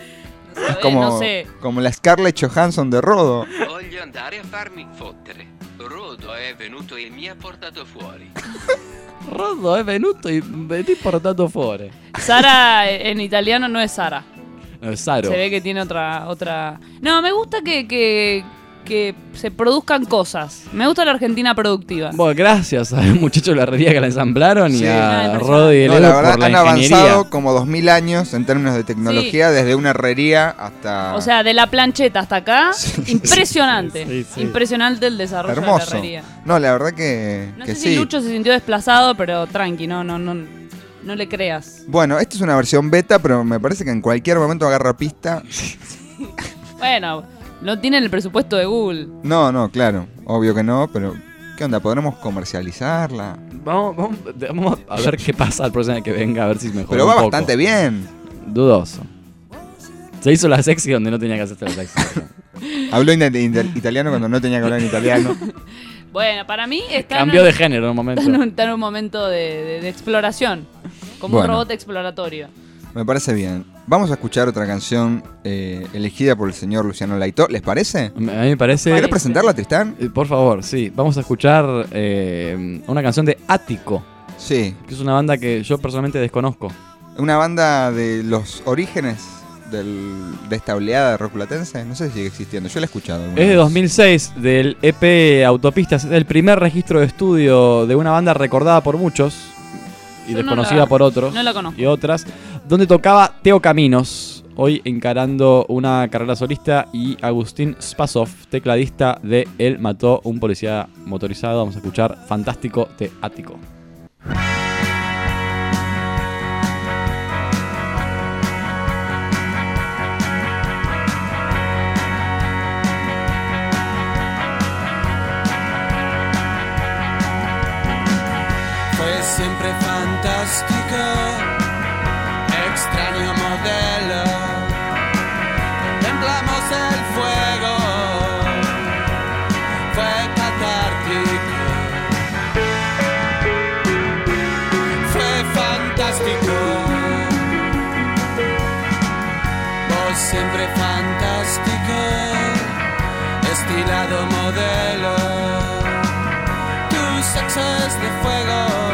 Es como, no sé. como la Scarlett Johansson de Rodo. Voglio andare a farmi fottere. Rodo è venuto e mi ha portato fuori. Rodo è venuto y vení portato fuori. Sara en italiano no es Sara. No, es Saro. Se ve que tiene otra. otra. No, me gusta que, que, que se produzcan cosas. Me gusta la Argentina productiva. Bueno, gracias al muchacho de la herrería que la ensamblaron Sí. y a. Rodo y el No, la verdad por la han ingeniería. avanzado como 2000 años en términos de tecnología, desde una herrería hasta... O sea, de la plancheta hasta acá, impresionante. sí, sí. Impresionante el desarrollo de la hermoso. herrería. No, la verdad que, No que sé sí. si Lucho se sintió desplazado, pero tranqui, no, no, no, no le creas. Bueno, esta es una versión beta, pero me parece que en cualquier momento agarra pista. Bueno, no tienen el presupuesto de Google. No, no, claro, obvio que no, pero ¿qué onda? ¿Podremos comercializarla? Vamos, vamos, vamos a ver qué pasa al próximo que venga, a ver si mejora Pero un va poco. bastante bien. Dudoso. Se hizo la sexy donde no tenía que hacerse la sexy. Habló in- in- italiano cuando no tenía que hablar en italiano. Bueno, para mí está, Cambió en, de género en un momento. está en un, está en un momento de, de- de exploración. Como Bueno. un robot exploratorio. Me parece bien. Vamos a escuchar otra canción eh, elegida por el señor Luciano Laito. ¿Les parece? A mí me parece. ¿Quieres presentarla, Tristán? Eh, Por favor, sí. Vamos a escuchar eh, una canción de Ático, Sí. que es una banda que yo personalmente desconozco. Una banda de los orígenes del- de esta oleada de rock platense. No sé si sigue existiendo. Yo la he escuchado. Es de vez. 2006, del EP Autopistas. Es el primer registro de estudio de una banda recordada por muchos y Yo no desconocida la- por otros no la conozco. y otras, donde tocaba Teo Caminos, hoy encarando una carrera solista, y Agustín Spasov, tecladista de Él mató un policía motorizado. Vamos a escuchar Fantástico de Tu sexo es de fuego,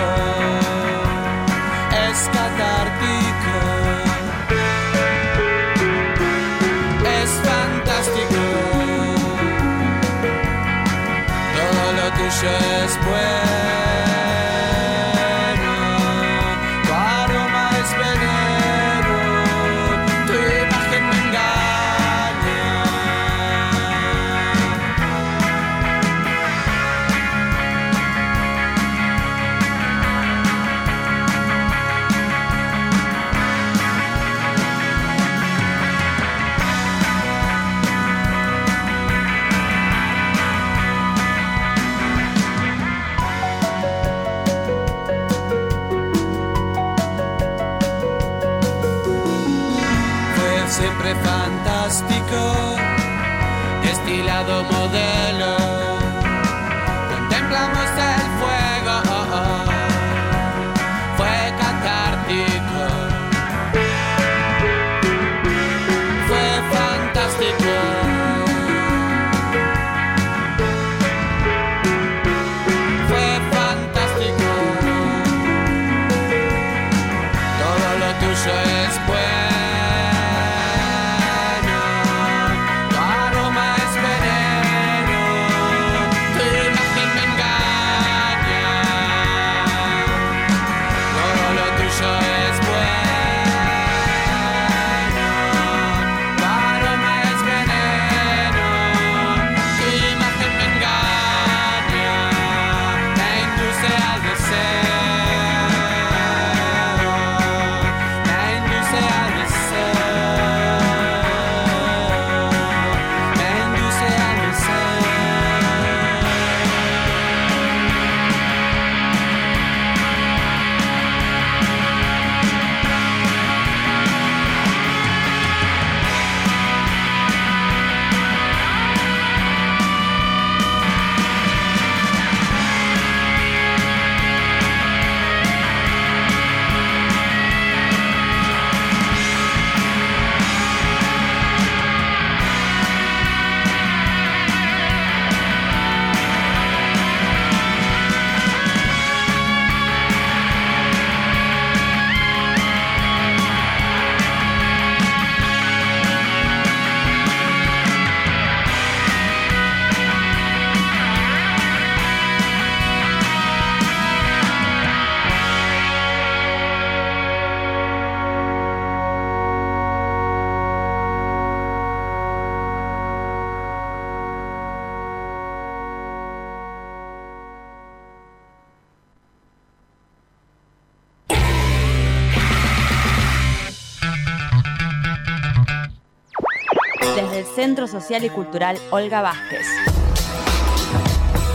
Social y Cultural Olga Vázquez.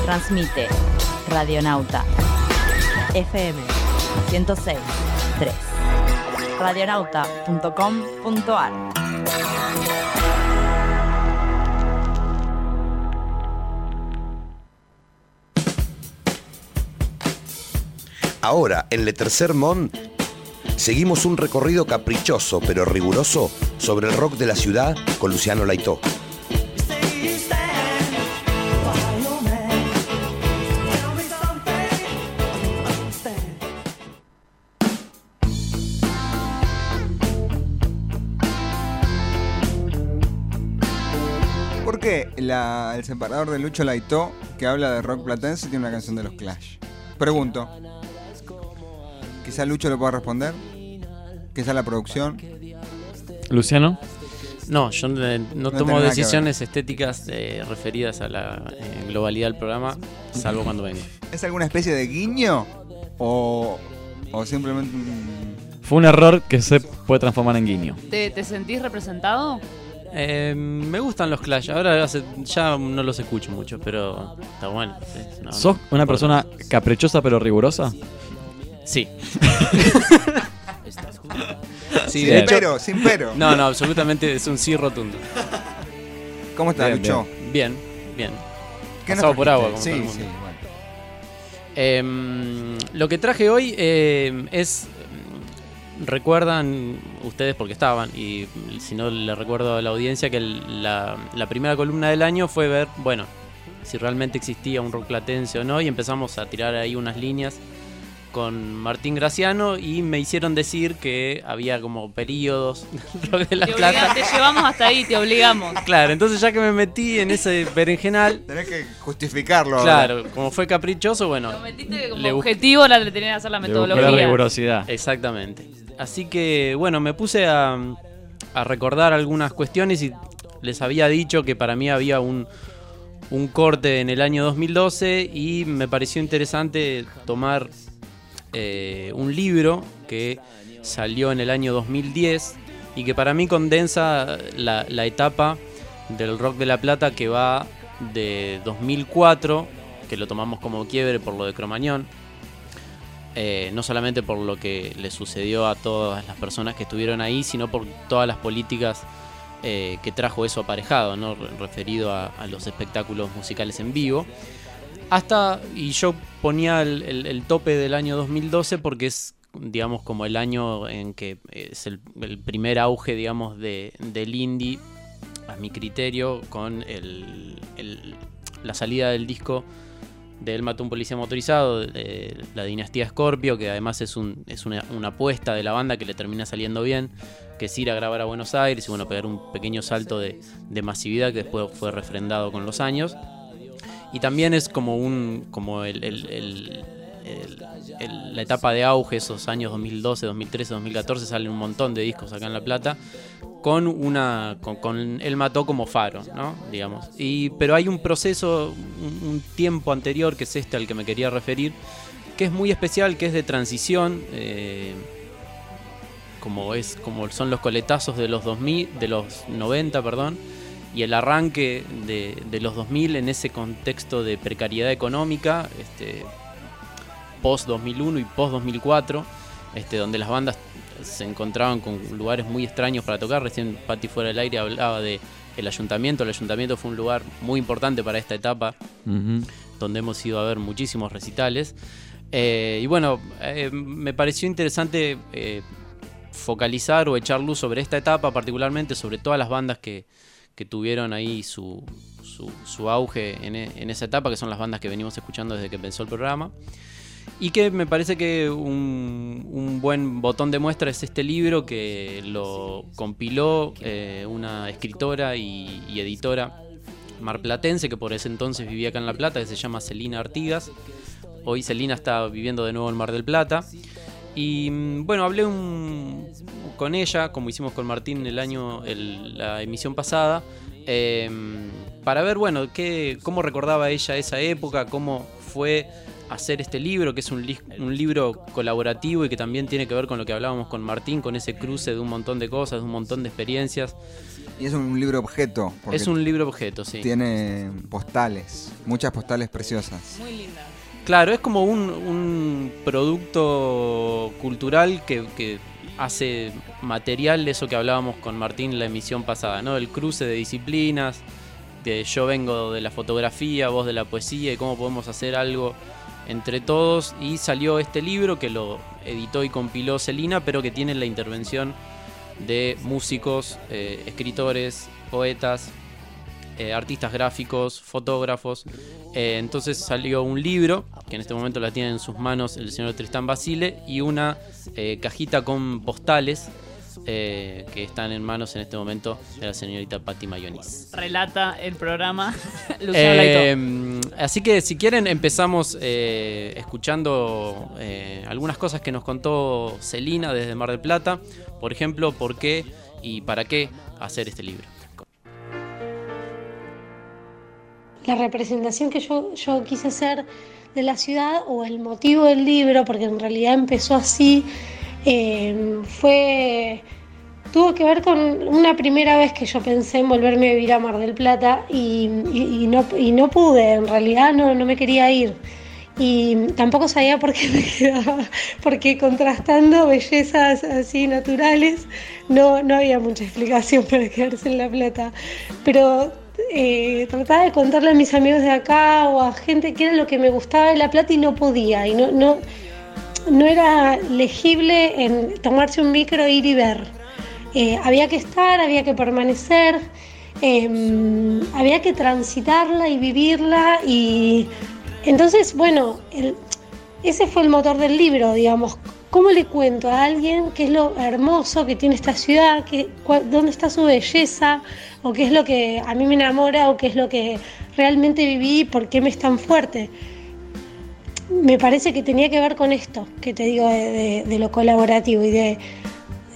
Transmite Radionauta FM 106 3 radionauta.com.ar Ahora, en Le Tercer Mon, seguimos un recorrido caprichoso pero riguroso sobre el rock de la ciudad con Luciano Laitó. El separador de Lucho Laitó, que habla de rock platense, tiene una canción de los Clash? Pregunto. Quizá Lucho lo pueda responder. Quizá la producción. Luciano. No, yo no, no tomo decisiones estéticas eh, referidas a la eh, globalidad del programa, salvo cuando vengo. ¿Es alguna especie de guiño? ¿O, o simplemente un- Fue un error que se puede transformar en guiño. ¿Te, te sentís representado? Eh, me gustan los Clash, ahora hace- ya no los escucho mucho, pero está bueno. sí, no, ¿Sos no, una por- persona caprichosa pero rigurosa? Sí. sí, Sin de hecho- pero, sin pero. No, no, absolutamente es un sí rotundo. ¿Cómo estás, Bien, Lucho? Bien, bien. ¿Qué Pasado por agua, como todo el Sí, mundo. sí, bueno. Em, lo que traje hoy eh, es. Recuerdan ustedes porque estaban, y si no le recuerdo a la audiencia que el- la, la primera columna del año fue ver, bueno, si realmente existía un rock platense o no, y empezamos a tirar ahí unas líneas con Martín Graciano y me hicieron decir que había como periodos rock de La Te, Plata. te llevamos hasta ahí, te obligamos. Claro, entonces ya que me metí en ese berenjenal, Tenés que justificarlo. ahora. claro, como fue caprichoso, bueno, Lo metiste como le busqué- objetivo la de tener que hacer la Le busqué la metodología. rigurosidad. Exactamente. Así que, bueno, me puse a, a recordar algunas cuestiones y les había dicho que para mí había un, un corte en el año 2012 y me pareció interesante tomar eh, un libro que salió en el año 2010 y que para mí condensa la, la etapa del rock de la plata que va de 2004, que lo tomamos como quiebre por lo de Cromañón, eh, no solamente por lo que le sucedió a todas las personas que estuvieron ahí, sino por todas las políticas eh, que trajo eso aparejado, ¿no? Re- referido a, los espectáculos musicales en vivo. Hasta, y yo ponía el, tope del año 2012 porque es, digamos, como el año en que es el, primer auge, digamos, de, del indie, a mi criterio, con la salida del disco de Él mató un policía motorizado, de la dinastía Scorpio, que además es, un, es una, apuesta de la banda que le termina saliendo bien, que es ir a grabar a Buenos Aires y bueno, pegar un pequeño salto de, de masividad que después fue refrendado con los años. Y también es como un como el- la etapa de auge, esos años 2012, 2013, 2014, salen un montón de discos acá en La Plata con una con, con mató como faro, ¿no? Digamos. Y pero hay un proceso, un, un tiempo anterior que es este al que me quería referir, que es muy especial, que es de transición. eh, como es como son los coletazos de los 2000 de los 90 perdón y el arranque de, de los 2000 en ese contexto de precariedad económica este post 2001 y post 2004 este donde las bandas se encontraban con lugares muy extraños para tocar recién Patti fuera del aire hablaba de el ayuntamiento el ayuntamiento fue un lugar muy importante para esta etapa donde hemos ido a ver muchísimos recitales. Eh, y bueno, eh, me pareció interesante eh, focalizar o echar luz sobre esta etapa, particularmente sobre todas las bandas que, que tuvieron ahí su, su, su auge en, en esa etapa, que son las bandas que venimos escuchando desde que empezó el programa. Y que me parece que un, buen botón de muestra es este libro que lo compiló eh, una escritora y, editora marplatense que por ese entonces vivía acá en La Plata, que se llama Celina Artigas. Hoy Celina está viviendo de nuevo en Mar del Plata. Y mm, bueno, hablé con ella, como hicimos con Martín el año, la emisión pasada, eh, para ver, bueno, qué, cómo recordaba ella esa época, cómo fue hacer este libro, que es un, lis- un libro colaborativo y que también tiene que ver con lo que hablábamos con Martín, con ese cruce de un montón de cosas, de un montón de experiencias Y es un libro objeto. Es un libro objeto, sí. Tiene postales, muchas postales preciosas. Muy linda. Claro, es como un, un producto cultural que, que hace material eso que hablábamos con Martín en la emisión pasada, ¿no? El cruce de disciplinas, de yo vengo de la fotografía, vos de la poesía y cómo podemos hacer algo entre todos. Y salió este libro que lo editó y compiló Celina, pero que tiene la intervención de músicos, eh, escritores, poetas, eh, artistas gráficos, fotógrafos. Eh, entonces salió un libro, que en este momento la tiene en sus manos el señor Tristán Basile, y una cajita con postales eh, que están en manos en este momento de la señorita Patti Mayonis. Relata el programa Luciano. Eh, así que si quieren empezamos eh, escuchando eh, algunas cosas que nos contó Celina desde Mar del Plata. Por ejemplo, por qué y para qué hacer este libro. la representación que yo, yo quise hacer de la ciudad o el motivo del libro, porque en realidad empezó así, eh, fue tuvo que ver con una primera vez que yo pensé en volverme a vivir a Mar del Plata y, no, y no pude, en realidad no, no me quería ir. Y tampoco sabía por qué me quedaba, porque contrastando bellezas así naturales, no, no había mucha explicación para quedarse en La Plata. Pero eh, trataba de contarle a mis amigos de acá o a gente que era lo que me gustaba de La Plata y no podía. Y no, no era legible en tomarse un micro, ir y ver. Eh, había que estar, había que permanecer, eh, había que transitarla y vivirla y entonces, bueno, ese fue el motor del libro, digamos. ¿Cómo le cuento a alguien qué es lo hermoso que tiene esta ciudad, qué, dónde está su belleza, o qué es lo que a mí me enamora, o qué es lo que realmente viví y por qué me es tan fuerte? Me parece que tenía que ver con esto, que te digo, de, lo colaborativo y de,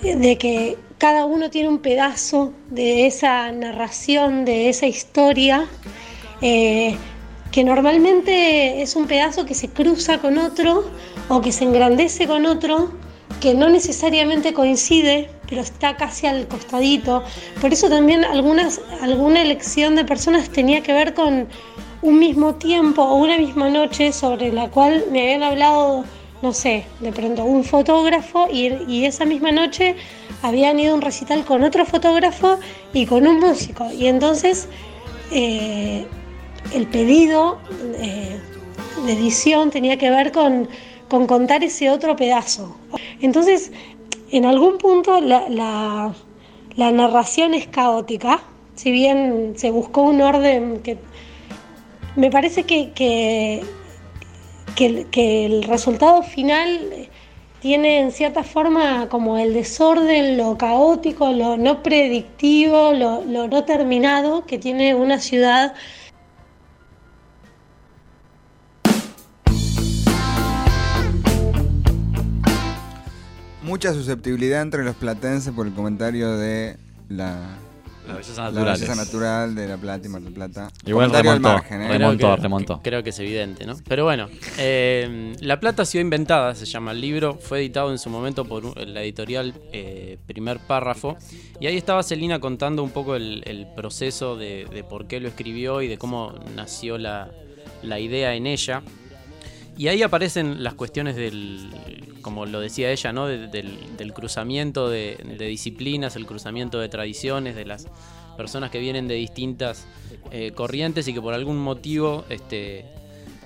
de que cada uno tiene un pedazo de esa narración, de esa historia, eh, que normalmente es un pedazo que se cruza con otro o que se engrandece con otro, que no necesariamente coincide, pero está casi al costadito. Por eso también algunas, alguna elección de personas tenía que ver con un mismo tiempo o una misma noche sobre la cual me habían hablado, no sé, de pronto un fotógrafo y, y esa misma noche habían ido a un recital con otro fotógrafo y con un músico. Y entonces eh, el pedido eh, de edición tenía que ver con, con contar ese otro pedazo. Entonces, en algún punto la, la- la narración es caótica, si bien se buscó un orden que me parece que, que, el- resultado final tiene en cierta forma como el desorden, lo caótico, lo no predictivo, lo no terminado que tiene una ciudad. Mucha susceptibilidad entre los platenses por el comentario de la, La belleza la naturales. belleza natural de La Plata y Mar del Plata. Igual al remontó, margen, ¿eh? remontó, Creo que- remontó. Creo que es evidente, ¿no? Pero bueno, eh, La Plata ha sido inventada, se llama el libro. Fue editado en su momento por la editorial eh, Primer Párrafo. Y ahí estaba Celina contando un poco el, el proceso de, de por qué lo escribió y de cómo nació la, la idea en ella. Y ahí aparecen las cuestiones del, como lo decía ella, ¿no? De- del, del cruzamiento de, de disciplinas, el cruzamiento de tradiciones, de las personas que vienen de distintas eh, corrientes y que por algún motivo este,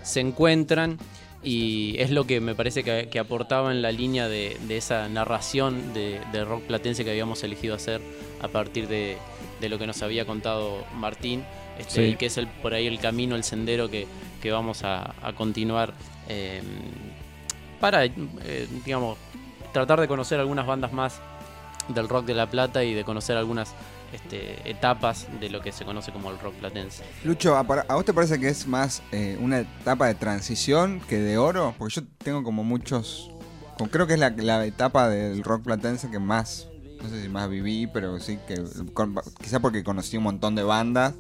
se encuentran. Y es lo que me parece que, que aportaba en la línea de, de esa narración de, rock platense que habíamos elegido hacer a partir de, de lo que nos había contado Martín, este, Sí. y que es el, por ahí el camino, el sendero que, que vamos a, a continuar eh, para, eh, digamos, tratar de conocer algunas bandas más del rock de La Plata y de conocer algunas este, etapas de lo que se conoce como el rock platense. Lucho, ¿a, a vos te parece que es más eh, una etapa de transición que de oro? Porque yo tengo como muchos... como creo que es la, la etapa del rock platense que más, no sé si más viví, pero sí que con- quizá porque conocí un montón de bandas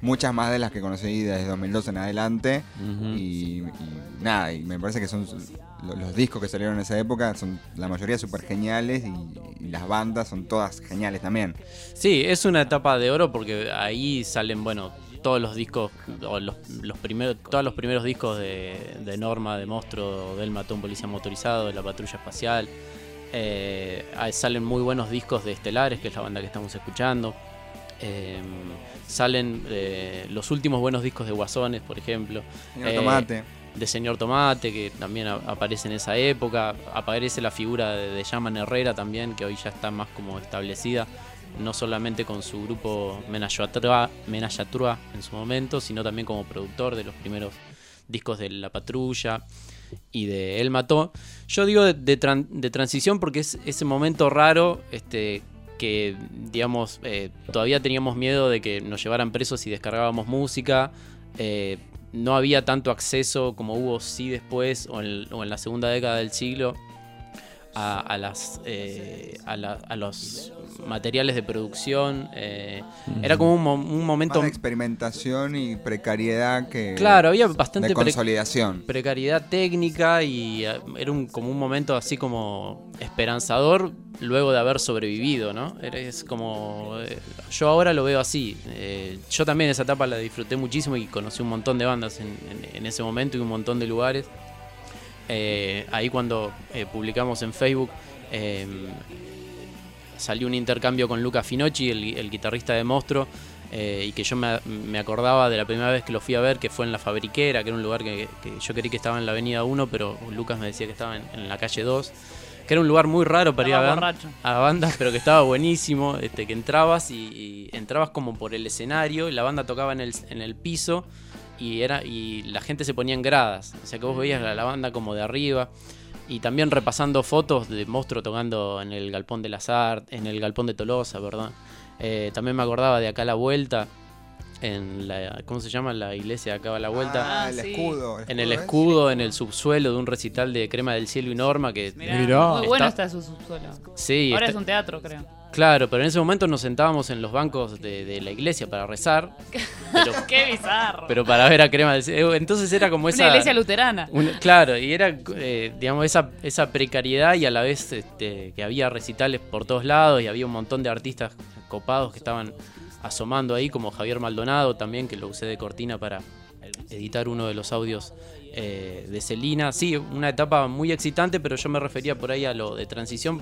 muchas más de las que conocí desde 2012 en adelante. Y, y nada, y me parece que son los discos que salieron en esa época, son la mayoría súper geniales y, y las bandas son todas geniales también. Sí, es una etapa de oro porque ahí salen, bueno, todos los discos, o los, los primeros, todos los primeros discos de, de Norma, de Monstruo, del Matón Policía Motorizado, de la Patrulla Espacial. Eh, salen muy buenos discos de Estelares, que es la banda que estamos escuchando. Eh, salen eh, los últimos buenos discos de Guasones, por ejemplo. Señor Eh, Tomate. De Señor Tomate, que también aparece en esa época. Aparece la figura de, de Herrera también, que hoy ya está más como establecida, no solamente con su grupo Menayatrua en su momento, sino también como productor de los primeros discos de La Patrulla y de Él Mató. Yo digo de transición porque es ese momento raro este, que, digamos, eh, todavía teníamos miedo de que nos llevaran presos si descargábamos música. Eh, no había tanto acceso como hubo sí después o en, o en la segunda década del siglo a, a las, eh, a, la- a los materiales de producción. eh, Era como un, mo- un momento... Más experimentación y precariedad que. Claro, había bastante De pre- consolidación. precariedad técnica y eh, era un, como un momento así como esperanzador luego de haber sobrevivido, ¿no? Es como... eh, yo ahora lo veo así. eh, yo también esa etapa la disfruté muchísimo y conocí un montón de bandas en, en- en ese momento y un montón de lugares. Ahí cuando publicamos en Facebook eh, salió un intercambio con Luca Finocchi, el, el guitarrista de Monstruo, eh, y que yo me, me acordaba de la primera vez que lo fui a ver, que fue en La Fabriquera, que era un lugar que, que yo creí que estaba en la Avenida 1, pero Lucas me decía que estaba en, en la calle 2, que era un lugar muy raro para Estaba ir a ver a bandas, pero que estaba buenísimo, este, que entrabas y, y entrabas como por el escenario, y la banda tocaba en el, en el piso, y, era, y la gente se ponía en gradas, o sea que vos veías la, la banda como de arriba. Y también repasando fotos de Monstruo tocando en el Galpón de las Artes, en el Galpón de Tolosa, perdón. Eh, también me acordaba de acá a la vuelta, en la, ¿cómo se llama? La iglesia de acá a la vuelta. Ah, el escudo. en el ¿es? escudo, en el subsuelo de un recital de Crema del Cielo y Norma que Mirá, muy bueno está su subsuelo. Sí, Ahora está- es un teatro, creo. Claro, pero en ese momento nos sentábamos en los bancos de, de la iglesia para rezar, pero, Qué bizarro. pero para ver a Crema del Cielo. Entonces era como esa... Una iglesia luterana. una- claro, y era, eh, digamos, esa, esa precariedad y a la vez este, que había recitales por todos lados y había un montón de artistas copados que estaban asomando ahí, como Javier Maldonado también, que lo usé de cortina para editar uno de los audios eh, de Celina. Sí, una etapa muy excitante, pero yo me refería por ahí a lo de transición,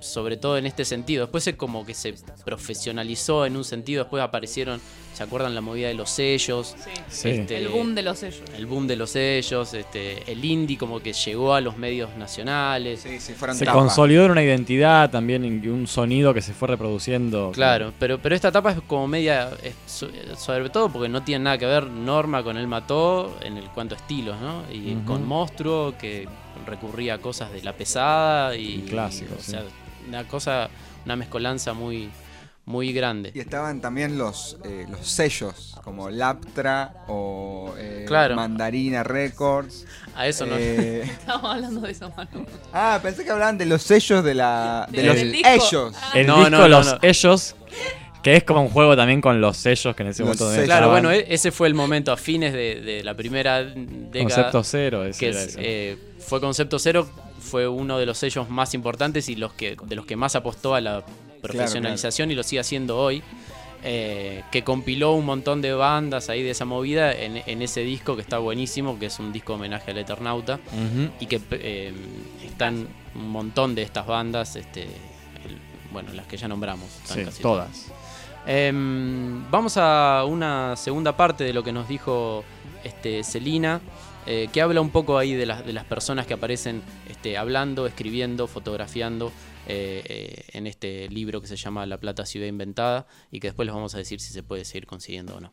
sobre todo en este sentido. Después es como que se profesionalizó en un sentido, después aparecieron, ¿se acuerdan la movida de los sellos? Sí. Este, El boom de los sellos. el boom de los sellos, este, el indie como que llegó a los medios nacionales. Se consolidó en una identidad también, en un sonido que se fue reproduciendo. Claro, pero, pero esta etapa es como media, es sobre todo porque no tiene nada que ver Norma con El Mató en el cuanto a estilos, ¿no? Y con Monstruo que recurría a cosas de la pesada y... clásicos, O sí. Una cosa, una mezcolanza muy, muy grande. Y estaban también los, eh, los sellos, como Laptra o eh, Claro. Mandarina Records. A eso no. Eh, Estábamos hablando de eso, Manu. ah, pensé que hablaban de los sellos de la. de los disco. ellos. El No, disco no, no, Los no. Ellos, que es como un juego también con los sellos que en ese Los momento. Claro, bueno, e- ese fue el momento a fines de, de la primera década. Concepto cero, ese que era es, eso. eh, fue Concepto Cero, fue uno de los sellos más importantes y los que de los que más apostó a la profesionalización y lo sigue haciendo hoy. eh, que compiló un montón de bandas ahí de esa movida en, en ese disco que está buenísimo, que es un disco homenaje al Eternauta, y que eh, están un montón de estas bandas, este, el- bueno, las que ya nombramos. están Sí, casi todas. Em, vamos a una segunda parte de lo que nos dijo este, Celina, eh, que habla un poco ahí de, las de las personas que aparecen este, hablando, escribiendo, fotografiando eh, eh, en este libro que se llama La Plata Ciudad Inventada y que después les vamos a decir si se puede seguir consiguiendo o no.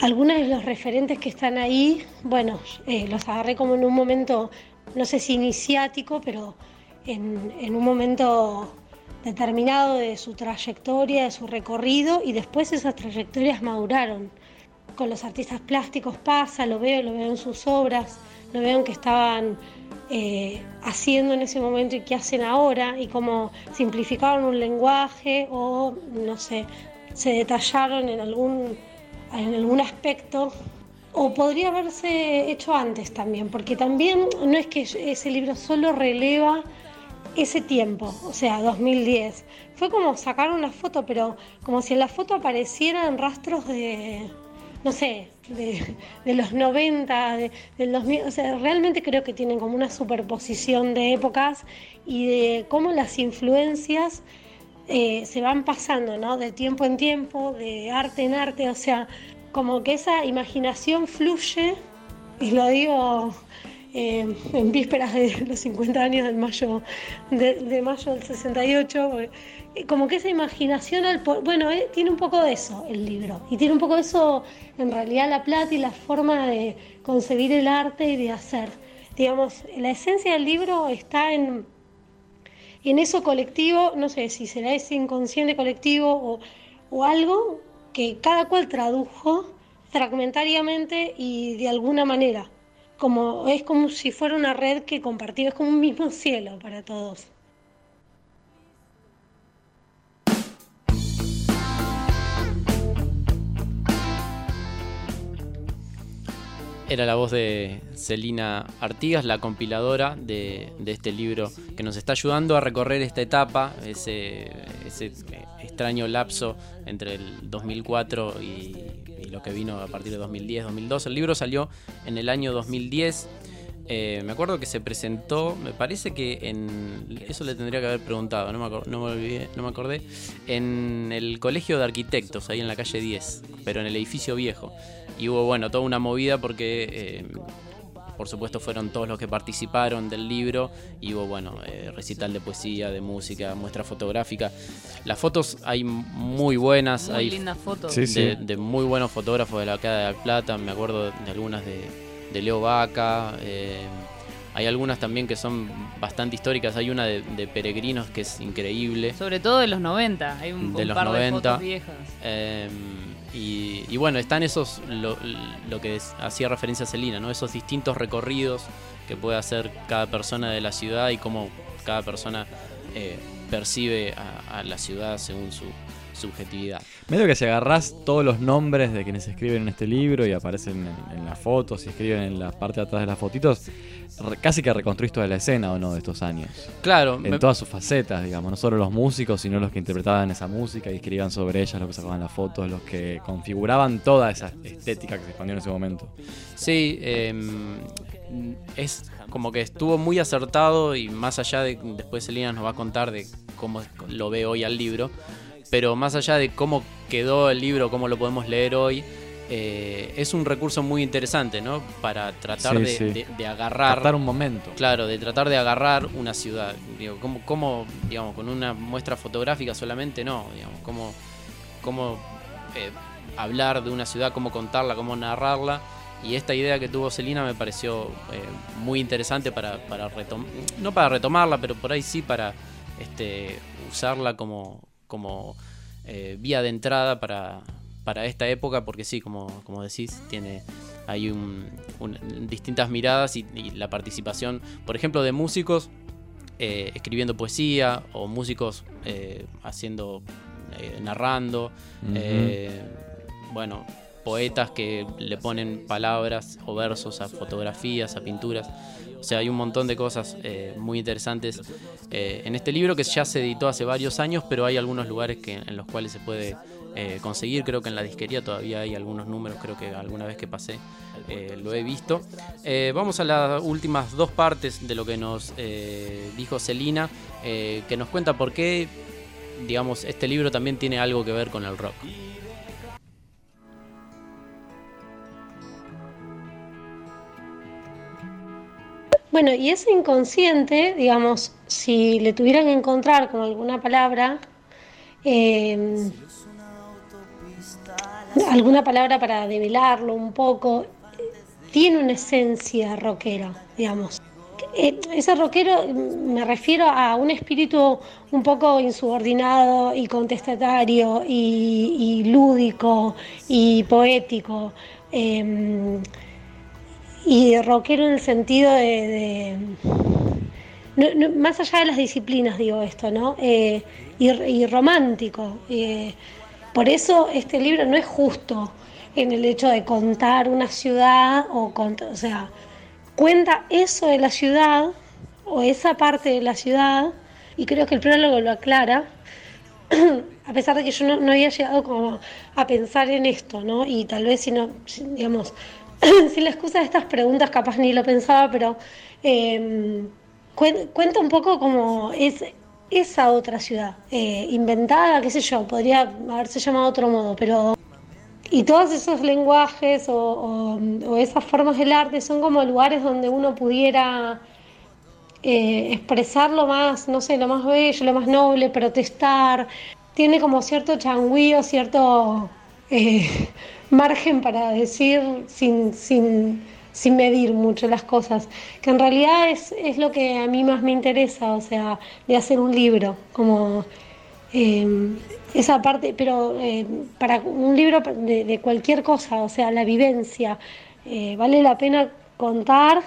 Algunos de los referentes que están ahí, bueno, los agarré como en un momento, no sé si iniciático, pero en, en un momento determinado de su trayectoria, de su recorrido, y después esas trayectorias maduraron. Con los artistas plásticos pasa, lo veo, lo veo en sus obras, lo veo en que estaban eh, haciendo en ese momento y qué hacen ahora, y cómo simplificaron un lenguaje o, no sé, se detallaron en algún, en algún aspecto. O podría haberse hecho antes también, porque también no es que ese libro solo releva ese tiempo, o sea, 2010. Fue como sacar una foto, pero como si en la foto aparecieran rastros de, no sé, de, los 90, de, del 2000. O sea, realmente creo que tienen como una superposición de épocas y de cómo las influencias eh, se van pasando, ¿no? De tiempo en tiempo, de arte en arte, o sea, como que esa imaginación fluye, y lo digo eh, en vísperas de los 50 años del mayo, de, de mayo del 68, porque, eh, como que esa imaginación, al bueno, eh, tiene un poco de eso el libro, y tiene un poco de eso en realidad la plata y la forma de concebir el arte y de hacer. Digamos, la esencia del libro está en, en eso colectivo, no sé si será ese inconsciente colectivo o, o algo que cada cual tradujo fragmentariamente y de alguna manera. Como, es como si fuera una red que compartió, es como un mismo cielo para todos. Era la voz de Celina Artigas, la compiladora de, este libro, que nos está ayudando a recorrer esta etapa, ese, extraño lapso entre el 2004 y, lo que vino a partir de 2010, 2012. El libro salió en el año 2010. Eh, me acuerdo que se presentó, me parece que en. Eso le tendría que haber preguntado, no me, acor- no me olvidé, no me acordé. En el Colegio de Arquitectos, ahí en la calle 10, pero en el edificio viejo. Y hubo, bueno, toda una movida porque. eh, por supuesto fueron todos los que participaron del libro y hubo, bueno, eh, recital de poesía, de música, muestra fotográfica. Las fotos hay muy buenas, Muy hay lindas fotos. Sí, sí. de, muy buenos fotógrafos de la Queda de Plata, me acuerdo de algunas de, de Leo Vaca, eh, hay algunas también que son bastante históricas, hay una de, de Peregrinos que es increíble. Sobre todo de los 90. Hay un, de un los par 90. de fotos viejas. Y, y bueno, están esos, lo, que hacía referencia a Celina, ¿no? Esos distintos recorridos que puede hacer cada persona de la ciudad y cómo cada persona eh, percibe a, la ciudad según su subjetividad. Medio que si agarrás todos los nombres de quienes escriben en este libro y aparecen en, en las fotos y escriben en la parte de atrás de las fotitos, casi que reconstruís toda la escena o no de estos años. Claro, En me- todas sus facetas, digamos, no solo los músicos, sino los que interpretaban esa música y escribían sobre ella, los que sacaban las fotos, los que configuraban toda esa estética que se expandió en ese momento. Sí, eh, es como que estuvo muy acertado y más allá de, después Selina nos va a contar de cómo lo ve hoy al libro, pero más allá de cómo quedó el libro, cómo lo podemos leer hoy, eh, es un recurso muy interesante, ¿no? Para tratar Sí, de, sí. de- de agarrar... Un momento. Claro, de tratar de agarrar una ciudad. Digo, ¿cómo, cómo, digamos, con una muestra fotográfica solamente no? Digamos, cómo, cómo eh, hablar de una ciudad, cómo contarla, cómo narrarla. Y esta idea que tuvo Celina me pareció eh, muy interesante para, para retomar, no para retomarla, pero por ahí sí para este, usarla como, como vía de entrada para, para esta época, porque sí, como, como decís, tiene hay un, un- distintas miradas y, y la participación, por ejemplo, de músicos eh, escribiendo poesía o músicos eh, haciendo, eh, narrando, Ujú. eh, bueno, poetas que le ponen palabras o versos a fotografías, a pinturas. O sea, hay un montón de cosas eh, muy interesantes eh, en este libro que ya se editó hace varios años, pero hay algunos lugares que, en los cuales se puede eh, conseguir. Creo que en la disquería todavía hay algunos números, creo que alguna vez que pasé eh, lo he visto. Eh, vamos a las últimas dos partes de lo que nos dijo Celina, que nos cuenta por qué, digamos, este libro también tiene algo que ver con el rock. Bueno, y ese inconsciente, digamos, si le tuvieran que encontrar con alguna palabra, alguna palabra para develarlo un poco, tiene una esencia rockera, digamos. Eh, ese rockero mm, me refiero a un espíritu un poco insubordinado y contestatario y, lúdico y poético. em, y rockero en el sentido de, más allá de las disciplinas digo esto, ¿no? Eh, y, y romántico. eh, Por eso este libro no es justo en el hecho de contar una ciudad o, sea, cuenta eso de la ciudad o esa parte de la ciudad y creo que el prólogo lo aclara a pesar de que yo no, había llegado como a pensar en esto, ¿no? Y tal vez si no, si, digamos, sin la excusa de estas preguntas capaz ni lo pensaba, pero cuen- cuenta un poco como es esa otra ciudad, eh, inventada, qué sé yo, podría haberse llamado otro modo, pero... Y todos esos lenguajes o, o- o esas formas del arte son como lugares donde uno pudiera eh, expresar lo más, no sé, lo más bello, lo más noble, protestar. Tiene como cierto changüío, cierto eh, margen para decir sin, sin, sin medir mucho las cosas, que en realidad es, es lo que a mí más me interesa, o sea, de hacer un libro, como eh, esa parte, pero eh, para un libro de, de cualquier cosa, o sea, la vivencia, eh, vale la pena contar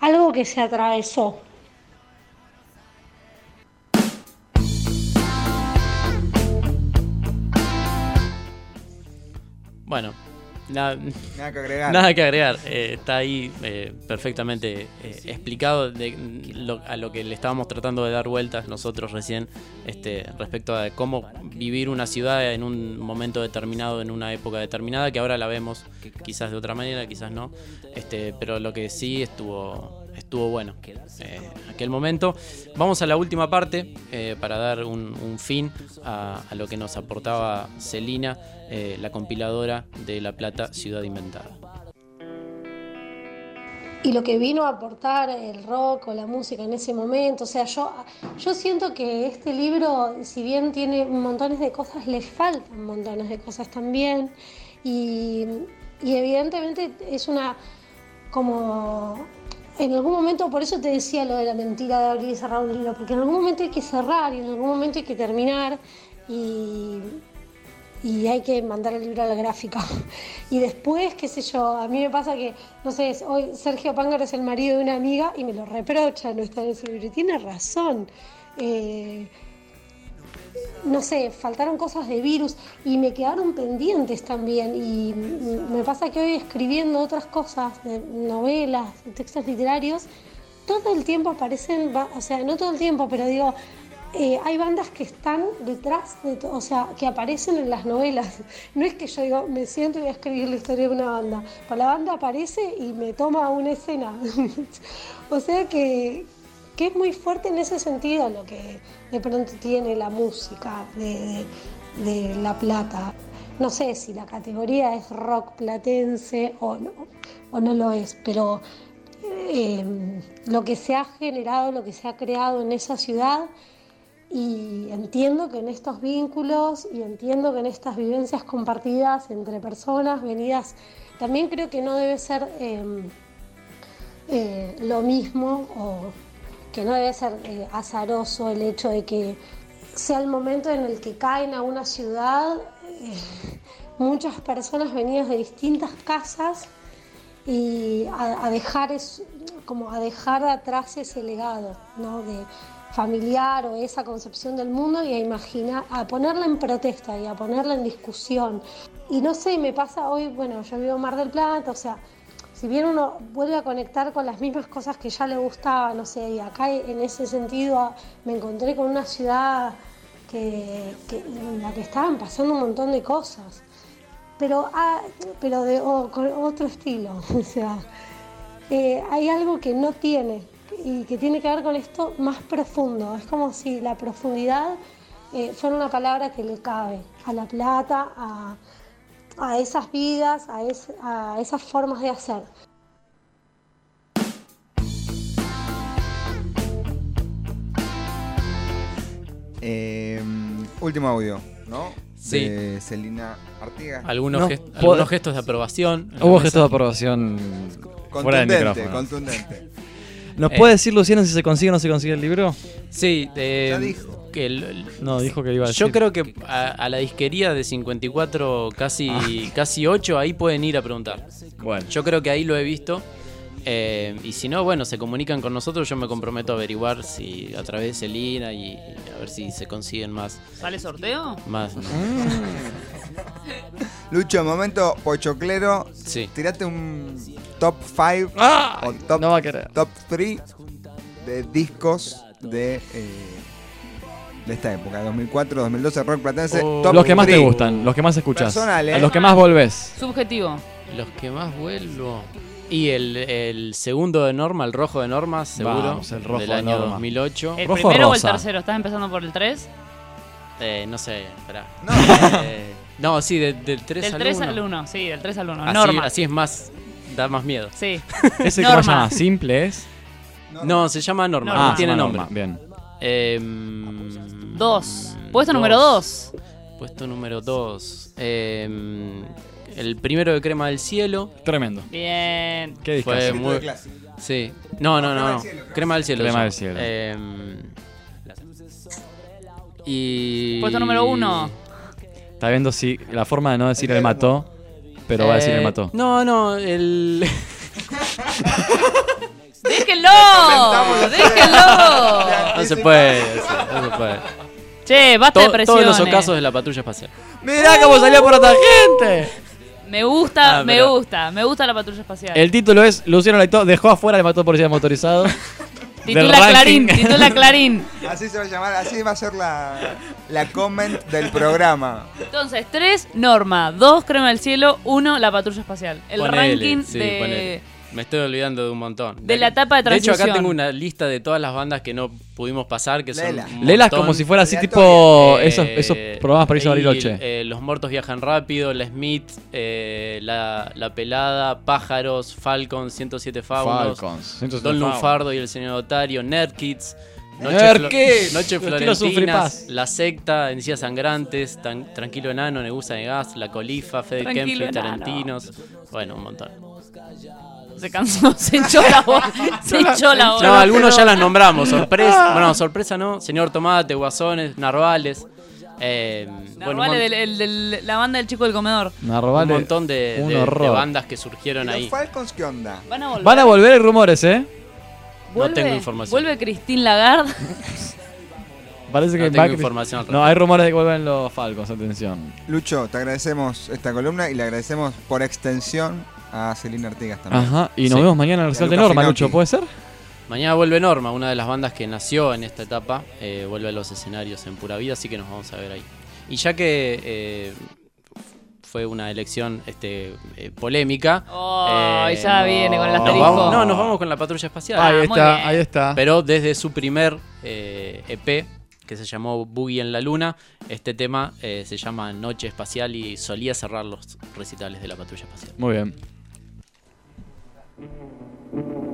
algo que se atravesó. Bueno, nada, Nada que agregar. Nada que agregar. Eh, está ahí eh, perfectamente eh, explicado de lo- a lo que le estábamos tratando de dar vueltas nosotros recién este, respecto a cómo vivir una ciudad en un momento determinado, en una época determinada, que ahora la vemos quizás de otra manera, quizás no. Este, pero lo que sí estuvo estuvo bueno eh, aquel momento. Vamos a la última parte eh, para dar un, un fin a, a lo que nos aportaba Celina, eh, la compiladora de La Plata Ciudad Inventada. y lo que vino a aportar el rock o la música en ese momento. O sea, yo, yo siento que este libro, si bien tiene montones de cosas, le faltan montones de cosas también. Y, y evidentemente es una como en algún momento, por eso te decía lo de la mentira de abrir y cerrar un libro, porque en algún momento hay que cerrar y en algún momento hay que terminar y, hay que mandar el libro a la gráfica. Y después, qué sé yo, a mí me pasa que, no sé, hoy Sergio Pángaro es el marido de una amiga y me lo reprocha no estar en ese libro. Y tiene razón. Eh, no sé, faltaron cosas de virus y me quedaron pendientes también. Y me pasa que hoy escribiendo otras cosas, novelas, textos literarios, todo el tiempo aparecen, o sea, no todo el tiempo, pero digo, eh, hay bandas que están detrás, de o sea, que aparecen en las novelas. No es que yo digo, me siento y voy a escribir la historia de una banda. Pues la banda aparece y me toma una escena. o sea que, que es muy fuerte en ese sentido lo que de pronto tiene la música de, La Plata. No sé si la categoría es rock platense o no, o no lo es, pero eh, lo que se ha generado, lo que se ha creado en esa ciudad y entiendo que en estos vínculos y entiendo que en estas vivencias compartidas entre personas venidas, también creo que no debe ser eh, eh, lo mismo o que no debe ser eh, azaroso el hecho de que sea el momento en el que caen a una ciudad eh, muchas personas venidas de distintas casas y a, dejar como a dejar atrás ese legado ¿no? de familiar o esa concepción del mundo y a imaginar, a ponerla en protesta y a ponerla en discusión. Y no sé, me pasa hoy, bueno, yo vivo en Mar del Plata, o sea, si bien uno vuelve a conectar con las mismas cosas que ya le gustaban, no sé, y acá en ese sentido ah, me encontré con una ciudad que, en la que estaban pasando un montón de cosas, pero, ah, pero de con otro estilo, o sea, eh, hay algo que no tiene y que tiene que ver con esto más profundo, es como si la profundidad eh, fuera una palabra que le cabe a La Plata, a a esas vidas, a, es- a esas formas de hacer. Eh, último audio, ¿no? Sí. De Celina Artigas. Algunos, No, gest- algunos gestos de aprobación. Hubo gestos de aprobación fuera del Contundente, micrófono. contundente. ¿Nos Eh. puede decir, Luciano, si se consigue o no se consigue el libro? Sí, eh, Ya dijo. que el- No, dijo que iba a Yo decir. creo que a, a la disquería de 54, casi, Ah. casi 8, ahí pueden ir a preguntar. Bueno. Yo creo que ahí lo he visto. Eh, y si no, bueno, se comunican con nosotros, yo me comprometo a averiguar si a través de Celina y, y a ver si se consiguen más. ¿Sale sorteo? más Lucho, momento pochoclero. Sí. Tirate un top 5 o top, no va a querer. top 3 de discos de, eh, de esta época, 2004, 2012, rock platense. top Oh. los que más te 3. gustan, los que más escuchas, Personal, ¿eh? a los que más volvés. Subjetivo. Los que más vuelvo. Y el, el segundo de Norma, el rojo de Norma, seguro. Vamos, el rojo del de año Norma. 2008. ¿El Rojo primero o el tercero? ¿Estás empezando por el 3? Eh, no sé, esperá. Eh, no, sí, de- del 3 Del al 3 1. al 1, sí, del 3 al 1. Así, Norma. así es más, da más miedo. Sí. Ese cómo se Norma. llama, simple es. No, se llama Norma, Norma. no Ah, tiene se llama nombre. Norma, bien. Em, 2. Puesto dos. número 2. Puesto número 2. El primero de Crema del Cielo. Tremendo. Bien. Qué Fue discazo. muy. Sí. No, no, no. no. Crema del Cielo. Crema del. Cielo. Em, y. Puesto número 1. Está viendo si la forma de no decir el mató, pero va a decir el Eh, mató. No, no, el. ¡Déjenlo! ¡Déjenlo! no se puede, no se puede. Che, basta To- de presiones. Todos los ocasos de la patrulla espacial. Mirá cómo salió por otra gente. Me gusta, Ah, me pero- gusta, me gusta la patrulla espacial. El título es Luciano Leitó dejó afuera el mató policía motorizado. Titula ranking. Clarín, titula Clarín. Así se va a llamar, así va a ser la, la comment del programa. Entonces, 3, Norma. 2, Crema del Cielo. 1, la patrulla espacial. El Ponele, ranking sí, de... ponele. Me estoy olvidando de un montón. de la etapa de De hecho, acá transición. tengo una lista de todas las bandas que no pudimos pasar, que son montón. como si fuera así tipo Eh, esos, esos programas para irse a Bariloche. eh, Los muertos viajan rápido, La Smith, eh, la, la Pelada, Pájaros, Falcon, 107 Faunos, Falcons, 107 Don Faunos. Lunfardo y el señor Otario, Nerdkids, Noche, Flo- Noche Florentinas. La Secta, Encías Sangrantes, Tan- Tranquilo Enano, Negusa de Gas, La Colifa, Fede Enano. Tarentinos. Bueno, un montón. Se cansó, se echó la voz. Se echó la voz. No, algunos ya las nombramos. Sorpresa. Bueno, sorpresa no. Señor Tomate, Guasones, Narvales. Eh, bueno, un Narvale mon- del- el- del- la banda del chico del comedor. Narvale, un montón de, un de- de horror. bandas que surgieron ¿Y ahí. los Falcons qué onda? Van a volver. Van a volver, hay rumores, ¿eh? No tengo información. Vuelve Christine Lagarde. Parece que No tengo información al No, hay rumores de que vuelven los Falcons, atención. Lucho, te agradecemos esta columna y le agradecemos por extensión a Celina Artigas también. Ajá, y nos Sí. vemos mañana en el recital de Norma. Lucho, ¿puede ser? Mañana vuelve Norma, una de las bandas que nació en esta etapa. eh, vuelve a los escenarios en pura vida, así que nos vamos a ver ahí. Y ya que eh, fue una elección este, eh, polémica. Oh, eh, ya viene con el nos asterisco. vamos- no, nos vamos con la patrulla espacial. Ah, ahí está, ahí está. Pero desde su primer eh, EP, que se llamó Boogie en la Luna, este tema eh, se llama Noche Espacial y solía cerrar los recitales de la patrulla espacial. Muy bien. Mm-hmm.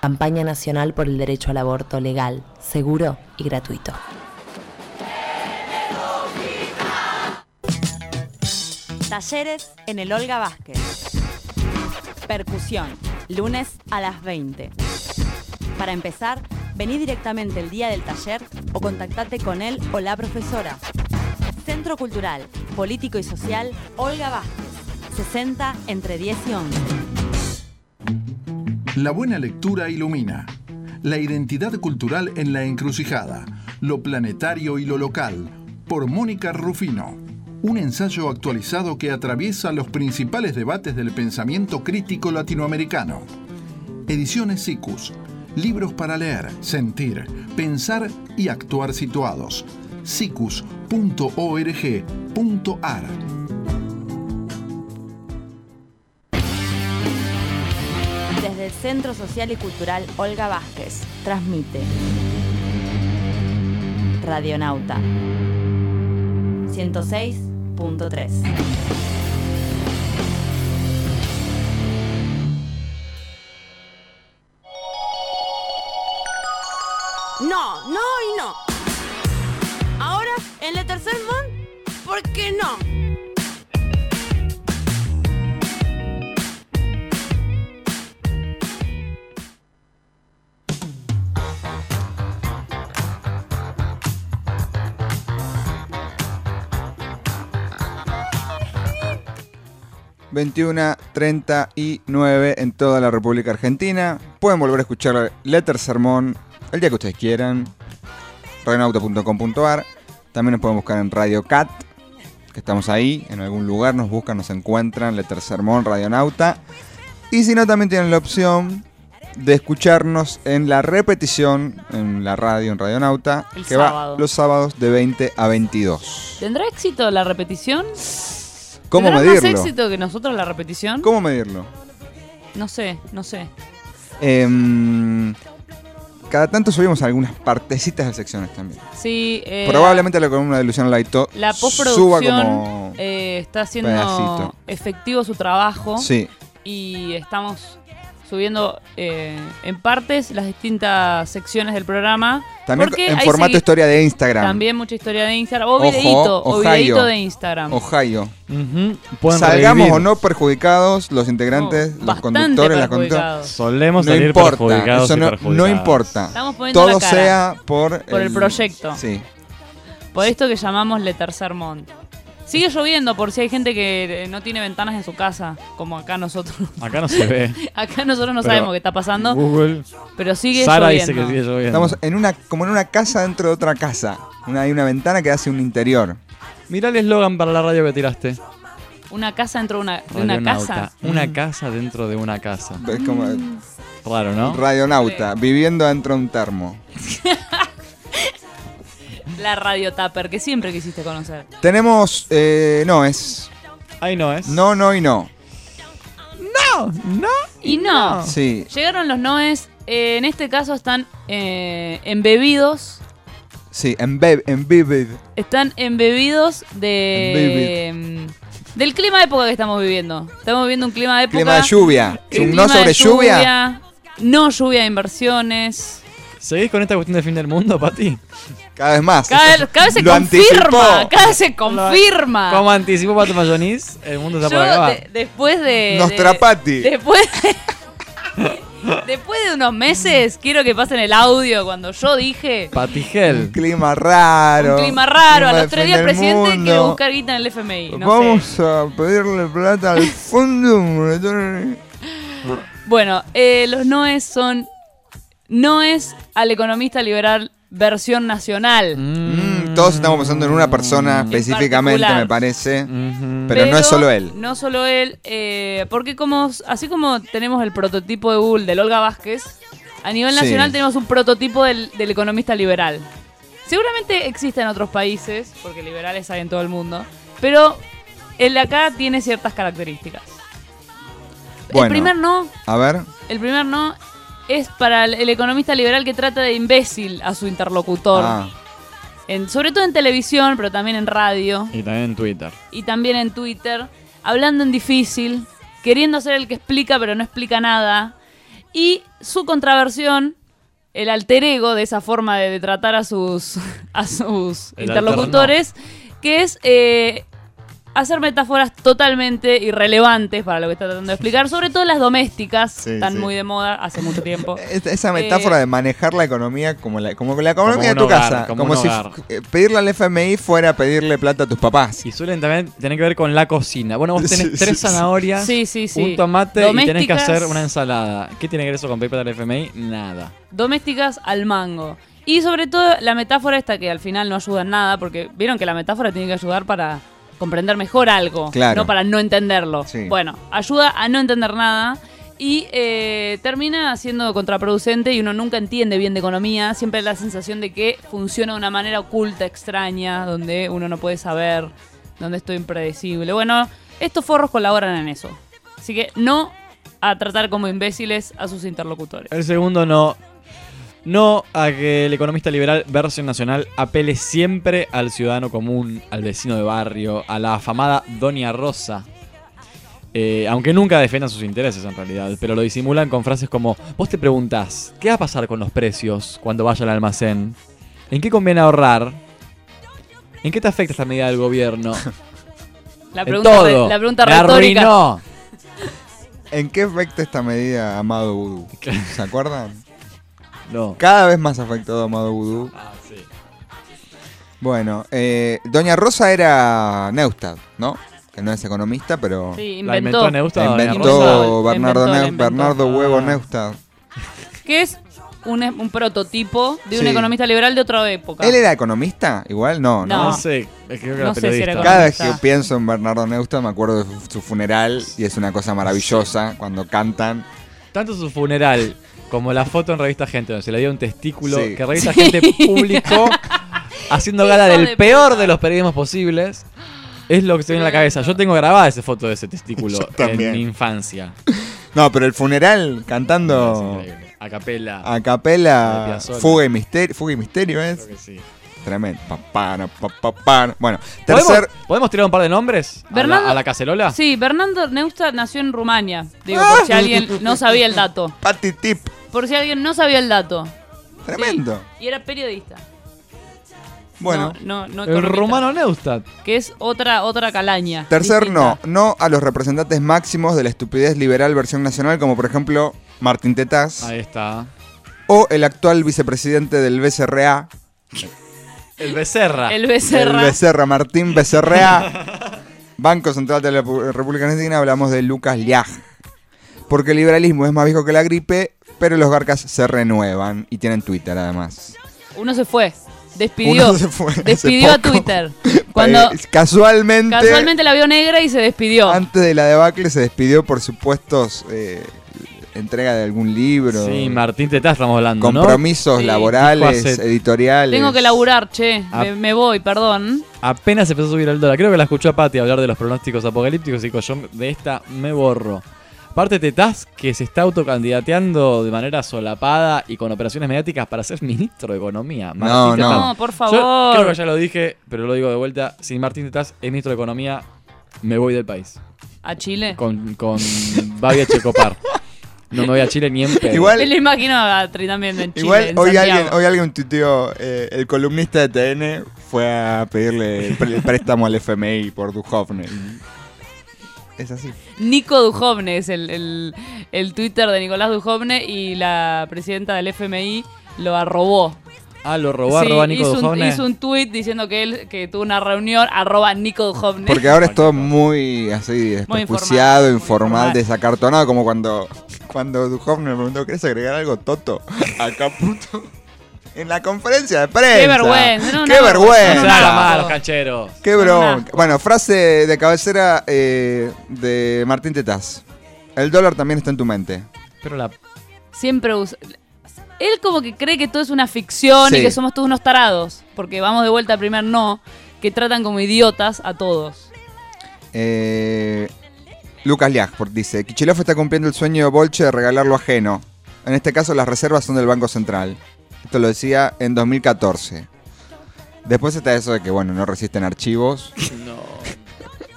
Campaña Nacional por el Derecho al Aborto Legal, Seguro y Gratuito. Talleres en el Olga Vázquez. Percusión, lunes a las 20. Para empezar, vení directamente el día del taller o contactate con él o la profesora. Centro Cultural, Político y Social, Olga Vázquez. 60 entre 10 y 11. La buena lectura ilumina. La identidad cultural en la encrucijada. Lo planetario y lo local. Por Mónica Rufino. Un ensayo actualizado que atraviesa los principales debates del pensamiento crítico latinoamericano. Ediciones SICUS. Libros para leer, sentir, pensar y actuar situados. sicus.org.ar Centro Social y Cultural Olga Vázquez, transmite Radionauta 106.3. No, no y no. Ahora, en la tercer mon, ¿por qué no? ...21.39 en toda la República Argentina. Pueden volver a escuchar Letter Sermón el día que ustedes quieran. radionauta.com.ar También nos pueden buscar en Radio Cat, que estamos ahí, en algún lugar, nos buscan, nos encuentran, Letter Sermón, Radionauta. Y si no, también tienen la opción de escucharnos en la repetición en la radio, en Radionauta, El que sábado. va los sábados de 20 a 22. ¿Tendrá éxito la repetición? ¿Cómo ¿Tendrá medirlo? más éxito que nosotros la repetición? ¿Cómo medirlo? No sé, no sé. Em, cada tanto subimos algunas partecitas de secciones también. Sí, eh, Probablemente la columna de Luciano Laito la suba como... eh, está haciendo pedacito. efectivo su trabajo. Sí. Y estamos subiendo eh, en partes las distintas secciones del programa. También porque en formato historia de Instagram. También mucha historia de Instagram. O Ojo, videíto, o Ohio. videíto de Instagram. Ohio. Salgamos revivir. o no perjudicados los integrantes, los conductores, las conductoras. Solemos no salir importa, perjudicados eso y no, no importa. Estamos poniendo Todo la cara sea por, por el proyecto. Sí. Por esto que llamamos Le Tercer Mont. Sigue lloviendo por si hay gente que eh, no tiene ventanas en su casa, como acá nosotros. Acá no se ve. acá nosotros no Pero sabemos qué está pasando. Google. Pero sigue Sara lloviendo. dice que sigue lloviendo. Estamos en una, como en una casa dentro de otra casa. Una, hay una ventana que hace un interior. Mirá el eslogan para la radio que tiraste. Una casa dentro de una, de una Radionauta. casa. Una Mm. casa dentro de una casa. Es como Raro, ¿no? radionauta, viviendo dentro de un termo. La radio Tupper, que siempre quisiste conocer. Tenemos, eh, no es. Ahí no es. No, no y no. No, no. Y no. Sí. Llegaron los noes. eh, en este caso están eh, embebidos. Sí, Vivid. Están embebidos de. Del clima de época que estamos viviendo. Estamos viviendo un clima de época. Clima de lluvia. Un no clima de sobre lluvia. No lluvia de inversiones. ¿Seguís con esta cuestión del fin del mundo, Pati? Cada vez más. Cada, vez- cada vez se confirma. anticipó. Cada vez se confirma. Como anticipó Pato Mayonis, el mundo está por Yo, acabar. de- después de. Nostrapati. de- después de, Después de unos meses, quiero que pasen el audio cuando yo dije. Patigel. Clima raro. Un clima raro, a los tres días presidente quiere mundo. buscar guita en el FMI. No Vamos sé. a pedirle plata al fondo. Bueno, eh, los noes son noes al economista liberal versión nacional. Mm, todos estamos pensando en una persona específicamente, particular. me parece. Pero, no es solo él. No solo él, eh, porque como así como tenemos el prototipo de Google del Olga Vázquez, A nivel Sí. nacional tenemos un prototipo del, del economista liberal. Seguramente existe en otros países, porque liberales hay en todo el mundo, pero el de acá tiene ciertas características. Bueno, el primer no, A ver. el primer no es para el, economista liberal que trata de imbécil a su interlocutor. Ah, En- sobre todo en televisión, pero también en radio Y también en Twitter. y también en Twitter, hablando en difícil, queriendo ser el que explica pero no explica nada. Y su contraversión, el alter ego de esa forma de, de tratar a sus, a sus El interlocutores, que es eh, hacer metáforas totalmente irrelevantes para lo que está tratando de explicar, sobre todo las domésticas, Sí, están sí. muy de moda hace mucho tiempo. es- esa metáfora Eh, de manejar la economía como la, como la economía Como de tu hogar, casa. como si eh, pedirle al FMI fuera pedirle plata a tus papás. Y suelen también tener que ver con la cocina. Bueno, vos tenés Sí, tres zanahorias, Sí, sí, sí. un tomate y tenés que hacer una ensalada. ¿Qué tiene que ver eso con PayPal del FMI? Nada. domésticas al mango. Y sobre todo la metáfora esta que al final no ayuda en nada, porque vieron que la metáfora tiene que ayudar para comprender mejor algo, Claro. no para no entenderlo. Sí. Bueno, ayuda a no entender nada y eh, termina siendo contraproducente y uno nunca entiende bien de economía, siempre hay la sensación de que funciona de una manera oculta, extraña, donde uno no puede saber, donde es impredecible. Bueno, estos forros colaboran en eso. Así que no a tratar como imbéciles a sus interlocutores. El segundo no. No a que el economista liberal versión nacional apele siempre al ciudadano común, al vecino de barrio, a la afamada Doña Rosa. Eh, aunque nunca defiendan sus intereses en realidad, pero lo disimulan con frases como, vos te preguntás, ¿qué va a pasar con los precios cuando vaya al almacén? ¿En qué conviene ahorrar? ¿En qué te afecta esta medida del gobierno? La En pregunta, todo. re- la pregunta Me retórica. arruinó. ¿En qué afecta esta medida Amado Vudú? ¿Se acuerdan? No. Cada vez más afectado a Amado Vudú. Ah, sí. Bueno, eh, Doña Rosa era Neustadt, ¿no? Que no es economista, pero Sí, La inventó. la inventó Rosa. Bernardo, inventó, inventó. Huevo Ah. Neustadt. Que es un, un prototipo de un economista liberal de otra época. ¿Él era economista? Igual no, ¿no? No. No sé, es que creo que No era sé si era. Cada vez que pienso en Bernardo Neustadt me acuerdo de su, su funeral y es una cosa maravillosa cuando cantan. Tanto su funeral como la foto en Revista Gente, donde se le dio un testículo, Sí. que Revista Sí. Gente publicó haciendo gala del de peor puta. de los periodismos posibles. Es lo que se ve en la cabeza. Yo tengo grabada esa foto de ese testículo en mi infancia. No, pero el funeral Es cantando increíble. A capela. a capela. Fuga y Misterio, Fuga y Misterio es Creo que sí. tremendo. Pa, pa, na, pa, pa, pa. Bueno, ¿Podemos, tercer ¿Podemos tirar un par de nombres? ¿A Bernardo- la, a la cacerola? Sí, Bernardo Neustadt nació en Rumania. Digo, Ah. por si alguien no sabía el dato. Patty Tip, Por si alguien no sabía el dato. tremendo. Y era periodista. Bueno, No, no, no El rumano Neustadt. Que es otra, otra calaña. tercer distinta. no, no a los representantes máximos de la estupidez liberal versión nacional como por ejemplo Martín Tetaz Ahí está. o el actual vicepresidente del BCRA, El Becerra. El Becerra. el Becerra, Martín Becerra, Banco Central de la República Argentina, hablamos de Lucas Liaj. Porque el liberalismo es más viejo que la gripe, pero los garcas se renuevan y tienen Twitter además. Uno se fue. Despidió. Uno se fue despidió a. Twitter. Cuando Eh, casualmente, casualmente la vio negra y se despidió. antes de la debacle se despidió por supuestos eh, entrega de algún libro, Sí, Martín Tetaz estamos hablando, ¿no? compromisos Sí. laborales, hace- editoriales. Tengo que laburar, che. Me, me voy, perdón. Apenas empezó a subir el dólar. Creo que la escuchó a Pati hablar de los pronósticos apocalípticos y dijo, yo de esta me borro. Aparte Tetaz, que se está autocandidateando de manera solapada y con operaciones mediáticas para ser ministro de Economía. No, Tetaz. no. No, por Yo favor. creo que ya lo dije, pero lo digo de vuelta. Si Martín Tetaz es ministro de Economía, me voy del país. A Chile. Con, con Babi Checopar. No me voy a Chile ni en pedo. Igual- lo imagino a Tri también en Chile. Igual en hoy Santiago. alguien, hoy alguien tuiteó, eh, el columnista de TN fue a pedirle el préstamo al FMI por Duhovne. Es así. Nico Dujovne es el, el, el Twitter de Nicolás Dujovne y la presidenta del FMI lo arrobó. Ah, lo robó Sí, arroba Nico hizo, un, Dujovne. hizo un tweet diciendo que él que tuvo una reunión arroba Nico Dujovne. Porque ahora es todo muy así, Muy desprejuiciado, informal, informal, informal. desacartonado, como cuando, cuando Duhovne me preguntó, ¿querés agregar algo, Toto? Acá, puto. En la conferencia de prensa. Qué vergüenza, no, ¡Qué no, vergüenza! No se hagan mal, los cancheros. ¡Qué bronca! Bueno, frase de cabecera eh, de Martín Tetaz. El dólar también está en tu mente. Pero la Siempre usa. él como que cree que todo es una ficción Sí. y que somos todos unos tarados. Porque vamos de vuelta al primer no, que tratan como idiotas a todos. Eh, Lucas Liag por- dice: Kichilov está cumpliendo el sueño de Bolche de regalar lo ajeno. En este caso, las reservas son del Banco Central. Esto lo decía en 2014. Después está eso de que, bueno, no resisten archivos.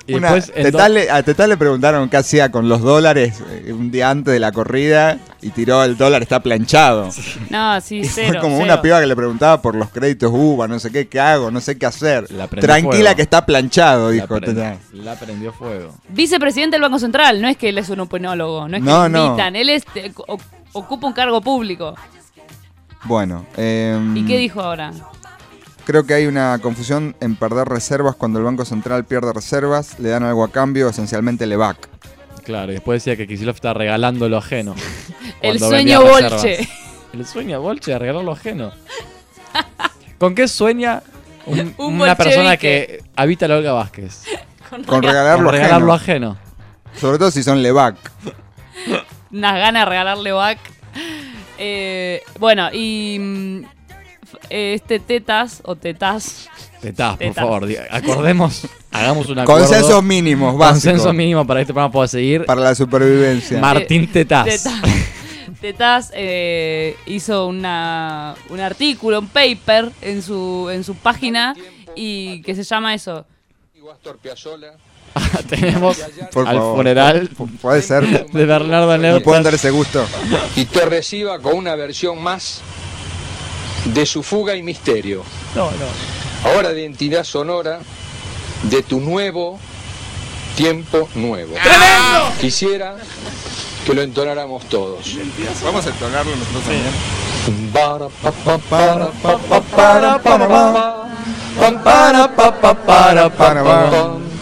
Y Una- después, en le- a Tetá le preguntaron qué hacía con los dólares eh, un día antes de la corrida y tiró el dólar está planchado. No, sí, Y cero. fue como cero. una piba que le preguntaba por los créditos UVA, no sé qué, qué hago, no sé qué hacer. prendió Tranquila fuego. que está planchado, La, dijo prend- Tetá. la prendió fuego. Vicepresidente del Banco Central, no es que él es un opinólogo, no es que No, lo no. invitan, él es, eh, o- ocupa un cargo público. Bueno, em, ¿Y qué dijo ahora? creo que hay una confusión en perder reservas cuando el Banco Central pierde reservas, le dan algo a cambio, esencialmente LEVAC. Claro, y después decía que Kicillof está regalando lo ajeno. El sueño Bolche. reservas. El sueño Bolche de regalar lo ajeno. ¿Con qué sueña un- Un una persona que habita la Olga Vázquez? Con regalar Con lo regalar ajeno. lo ajeno. Sobre todo si son LEVAC. Unas ganas de regalarle back. Eh, bueno, y mm, eh, este tetas o tetas. Tetás, por favor. Acordemos, hagamos un acuerdo. Consensos mínimos, básicos. Consenso mínimo para que este programa pueda seguir. Para la supervivencia. Martín Tetás. Tetas, Tetas, eh, hizo una, un artículo, un paper en su, en su página y que se llama eso. Tenemos Por al favor. funeral Puede ser. de Bernardo ¿Me Neustadt. pueden dar ese gusto? y te reciba con una versión más de su fuga y misterio. No, no. Ahora de identidad sonora de tu nuevo tiempo nuevo. Quisiera que lo entonáramos todos. Vamos a entonarlo nosotros también. Para, pa, pa, para, pa, pa, Para, para, pa. pam, para, pa, pa, para, pa, Para, pa, pa. pam, para, Para, para, pa. Pam, para, pa, pam, pam, pam, pam, para, para, pa. Para, para, pa, para, pa, pam,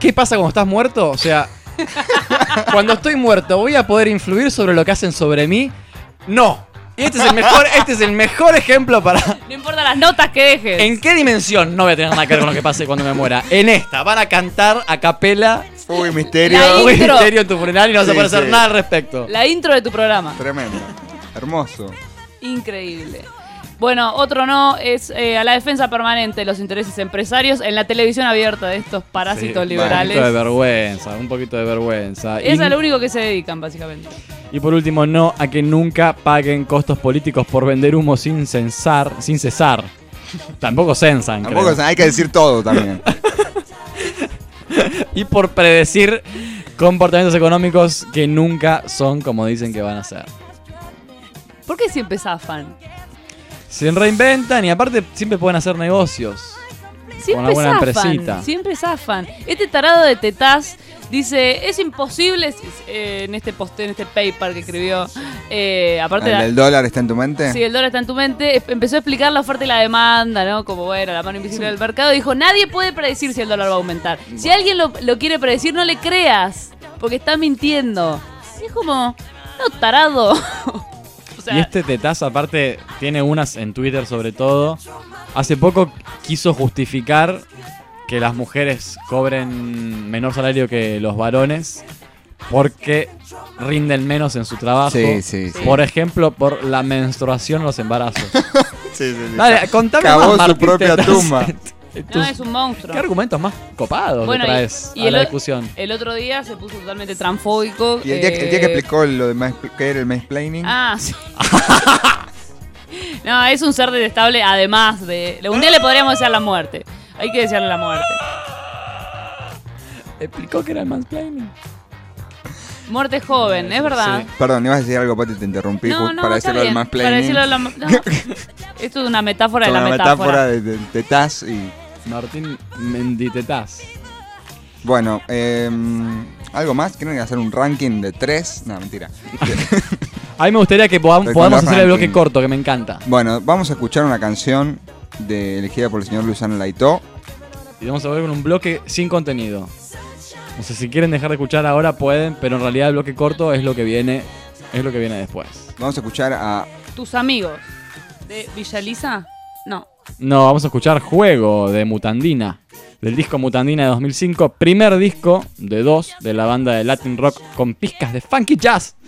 ¿Qué pasa cuando estás muerto? O sea, cuando estoy muerto, ¿voy a poder influir sobre lo que hacen sobre mí? No. Y este es el mejor, este es el mejor ejemplo para. No importa las notas que dejes. ¿En qué dimensión no voy a tener nada que ver con lo que pase cuando me muera? En esta, van a cantar a capela Uy, misterio. Intro. misterio en tu funeral y no vas a Sí, poder hacer nada al respecto. La intro de tu programa. Tremendo. Hermoso. Increíble. Bueno, otro no es eh, a la defensa permanente de los intereses empresarios en la televisión abierta de estos parásitos Sí, liberales. Un poquito de vergüenza, un poquito de vergüenza. Es Y- a lo único que se dedican, básicamente. Y por último, no a que nunca paguen costos políticos por vender humo sin censar, sin cesar. Tampoco censan, Tampoco creo. hay que decir todo también. Y por predecir comportamientos económicos que nunca son como dicen que van a ser. ¿Por qué siempre zafan? Se reinventan y aparte siempre pueden hacer negocios. Siempre zafan. empresita. Siempre zafan. Este tarado de Tetaz dice, es imposible eh, en este post, en este paper que escribió. eh, aparte ¿El dólar está en tu mente? Sí, el dólar está en tu mente. Em- Empezó a explicar la oferta y la demanda, ¿no? Como, bueno, la mano invisible del mercado. Dijo, nadie puede predecir si el dólar va a aumentar. Si alguien lo, lo quiere predecir, no le creas, porque está mintiendo. Y es como, no, tarado. sea, y este tetaz aparte tiene unas en Twitter sobre todo. Hace poco quiso justificar que las mujeres cobren menor salario que los varones porque rinden menos en su trabajo. Sí, sí, sí. Por ejemplo, por la menstruación o los embarazos. Sí, sí, sí. Dale, contame Cavó más, su Martín propia Tetaz. No, es un monstruo. ¿Qué argumentos más copados Bueno, que y- traes y a el la discusión? El otro día se puso totalmente transfóbico. Y el día, que- el día que eh, explicó lo de qué era el mansplaining. Ah, sí. no, es un ser detestable, además de. Un día le podríamos desear la muerte. Hay que desearle la muerte. Explicó que era el mansplaining. Muerte joven, es verdad. Perdón, ibas a decir algo, Pati, te interrumpí No, ju- no, para decirlo del bien. mansplaining. Para decirlo de la- no. Esto es una metáfora de la Una metáfora. metáfora de, de, de Taz y... Martín Menditetaz. Bueno, eh, ¿algo más? ¿Quieren hacer un ranking de tres? No, mentira. A mí me gustaría que podamos hacer el bloque corto, que me encanta. Bueno, vamos a escuchar una canción de, elegida por el señor Luisano Laitó. Y vamos a ver con un bloque sin contenido. No sé si quieren dejar de escuchar ahora pueden, pero en realidad el bloque corto es lo que viene, es lo que viene después. Vamos a escuchar a ¿Tus amigos de Villa Elisa? No. No, vamos a escuchar Juego de Mutandina, del disco Mutandina de 2005, primer disco de dos de la banda de Latin Rock con pizcas de funky jazz.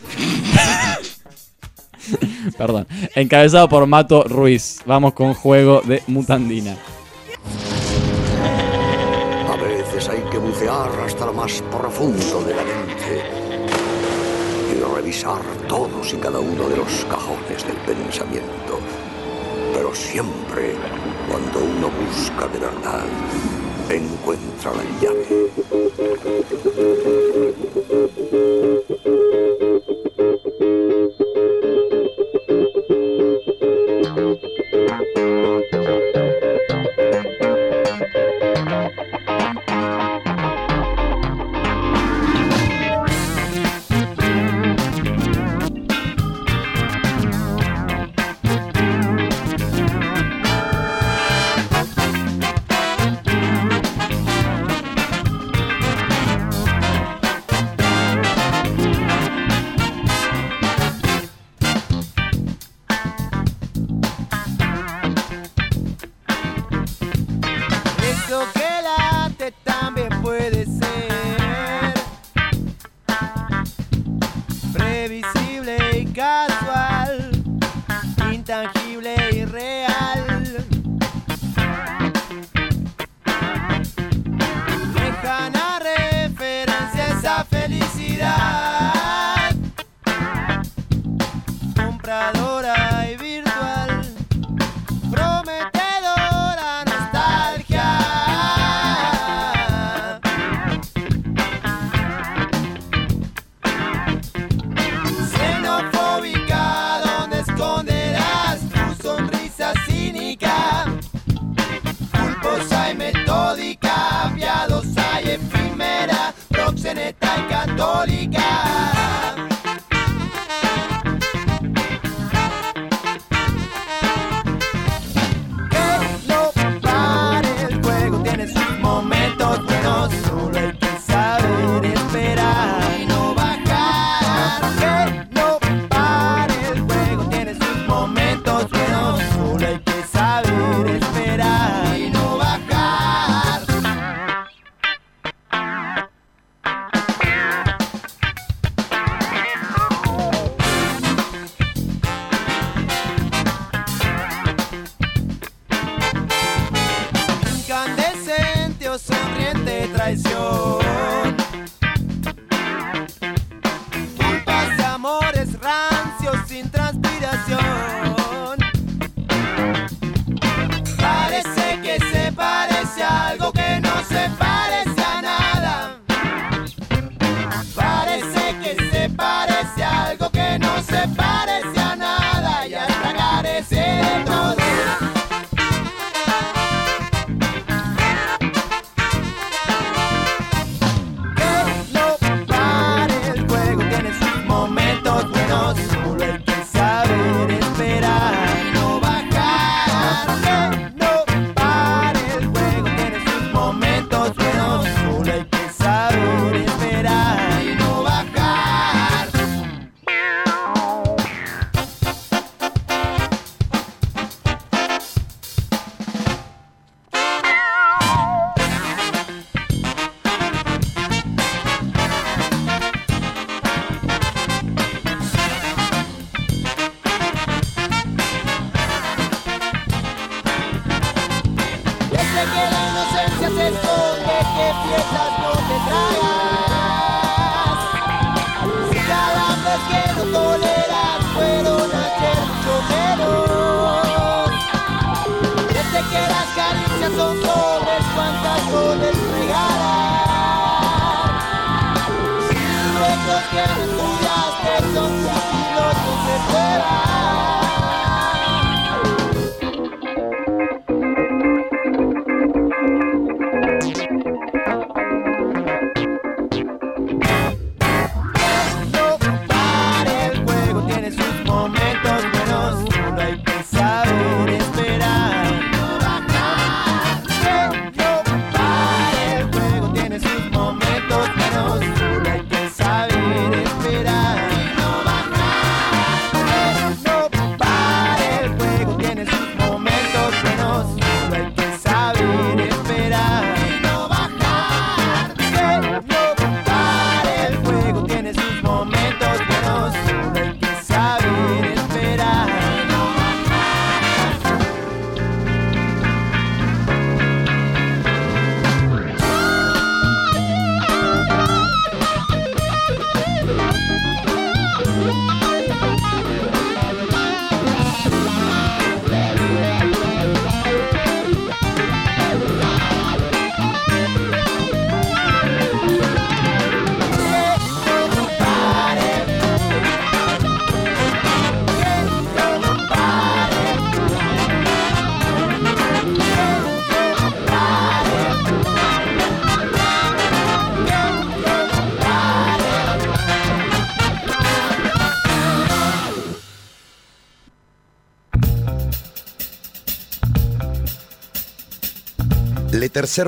Perdón, encabezado por Mato Ruiz. Vamos con Juego de Mutandina. A veces hay que bucear hasta lo más profundo de la mente y revisar todos y cada uno de los cajones del pensamiento. Pero siempre, cuando uno busca de verdad, encuentra la llave.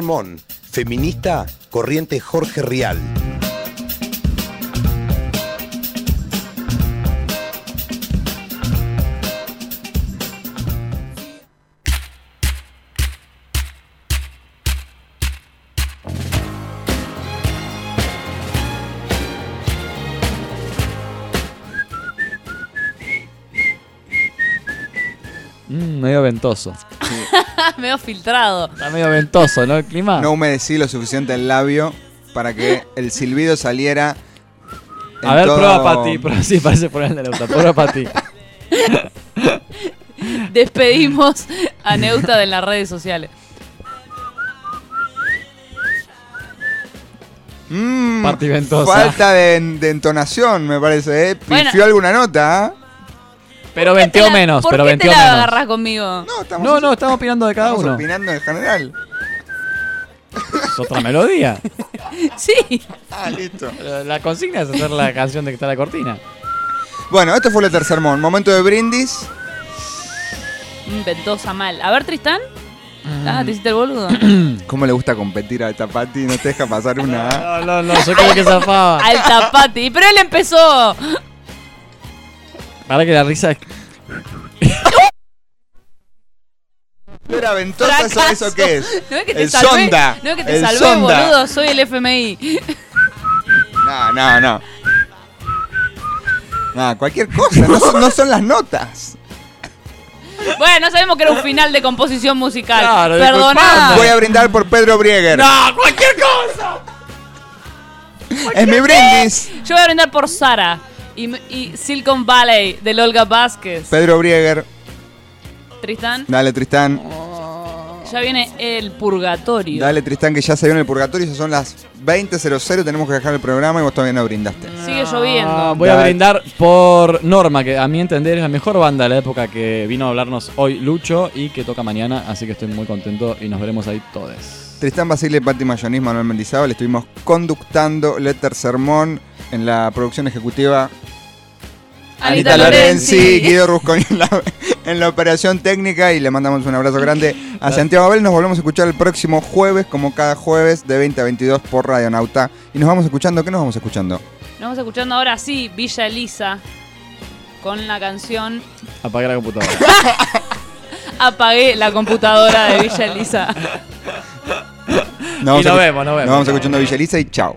Mon, feminista, corriente Jorge Rial. Mm, medio ventoso. Medio filtrado. Está medio ventoso, ¿no? El clima. No humedecí lo suficiente el labio para que el silbido saliera. A ver, todo- prueba para ti. Prueba, sí, parece por el de Neuta. Prueba para ti. Despedimos a Neuta de las redes sociales. Mm, Party ventosa. Falta de, de entonación, me parece, ¿eh? Bueno. Pifió alguna nota, ¿ah? Pero ¿Por qué venteó te la- menos, ¿Por pero qué te la menos. agarras conmigo? No, estamos, No, no, estamos opinando de cada estamos uno. opinando en general. Es otra melodía. Sí. Ah, listo. La- consigna es hacer la canción de que está la cortina. Bueno, este fue el tercer mon. Momento de brindis. Mm, Ventosa mal. A ver, Tristán. Ah, te hiciste el boludo. ¿Cómo le gusta competir a Tapati? No te deja pasar una. ¿ah? No, no, no, yo creo que zafaba. Al tapati. Pero él empezó. Ahora que la risa es. ¿No era ventosa eso, eso qué es? No es que te el salvé. sonda. No es que te el salvé, sonda. boludo. Soy el FMI. No, no, no. No, cualquier cosa. No son, no son las notas. Bueno, sabemos que era un final de composición musical. Claro, Perdona. Voy a brindar por Pedro Brieger. ¡No, cualquier cosa! Es mi brindis. Yo voy a brindar por Sara y, y Silicon Valley de Olga Vázquez. Pedro Brieger. Tristán, Dale, Tristán. ya viene el purgatorio. Dale, Tristán, que ya se vio en el purgatorio. Ya son las 20.00. Tenemos que dejar el programa y vos todavía no brindaste. Sigue lloviendo. Ah, voy a brindar por Norma, que a mi entender es la mejor banda de la época que vino a hablarnos hoy Lucho y que toca mañana, así que estoy muy contento y nos veremos ahí todos. Tristán Basile, Pati Mayonis, Manuel Mendizábal. Estuvimos conductando Letter Sermón en la producción ejecutiva. Anita Anita Lorenzi. Lorenzi, Guido Rusconi en la, en la operación técnica y le mandamos un abrazo grande a Santiago Abel. Nos volvemos a escuchar el próximo jueves, como cada jueves, de 20 a 22 por Radio Nauta. Y nos vamos escuchando, ¿qué nos vamos escuchando? Nos vamos escuchando ahora sí, Villa Elisa, con la canción Apagué la computadora. Apagué la computadora de Villa Elisa. Y nos vemos, nos vemos. Nos vamos escuchando Villa Elisa y chao.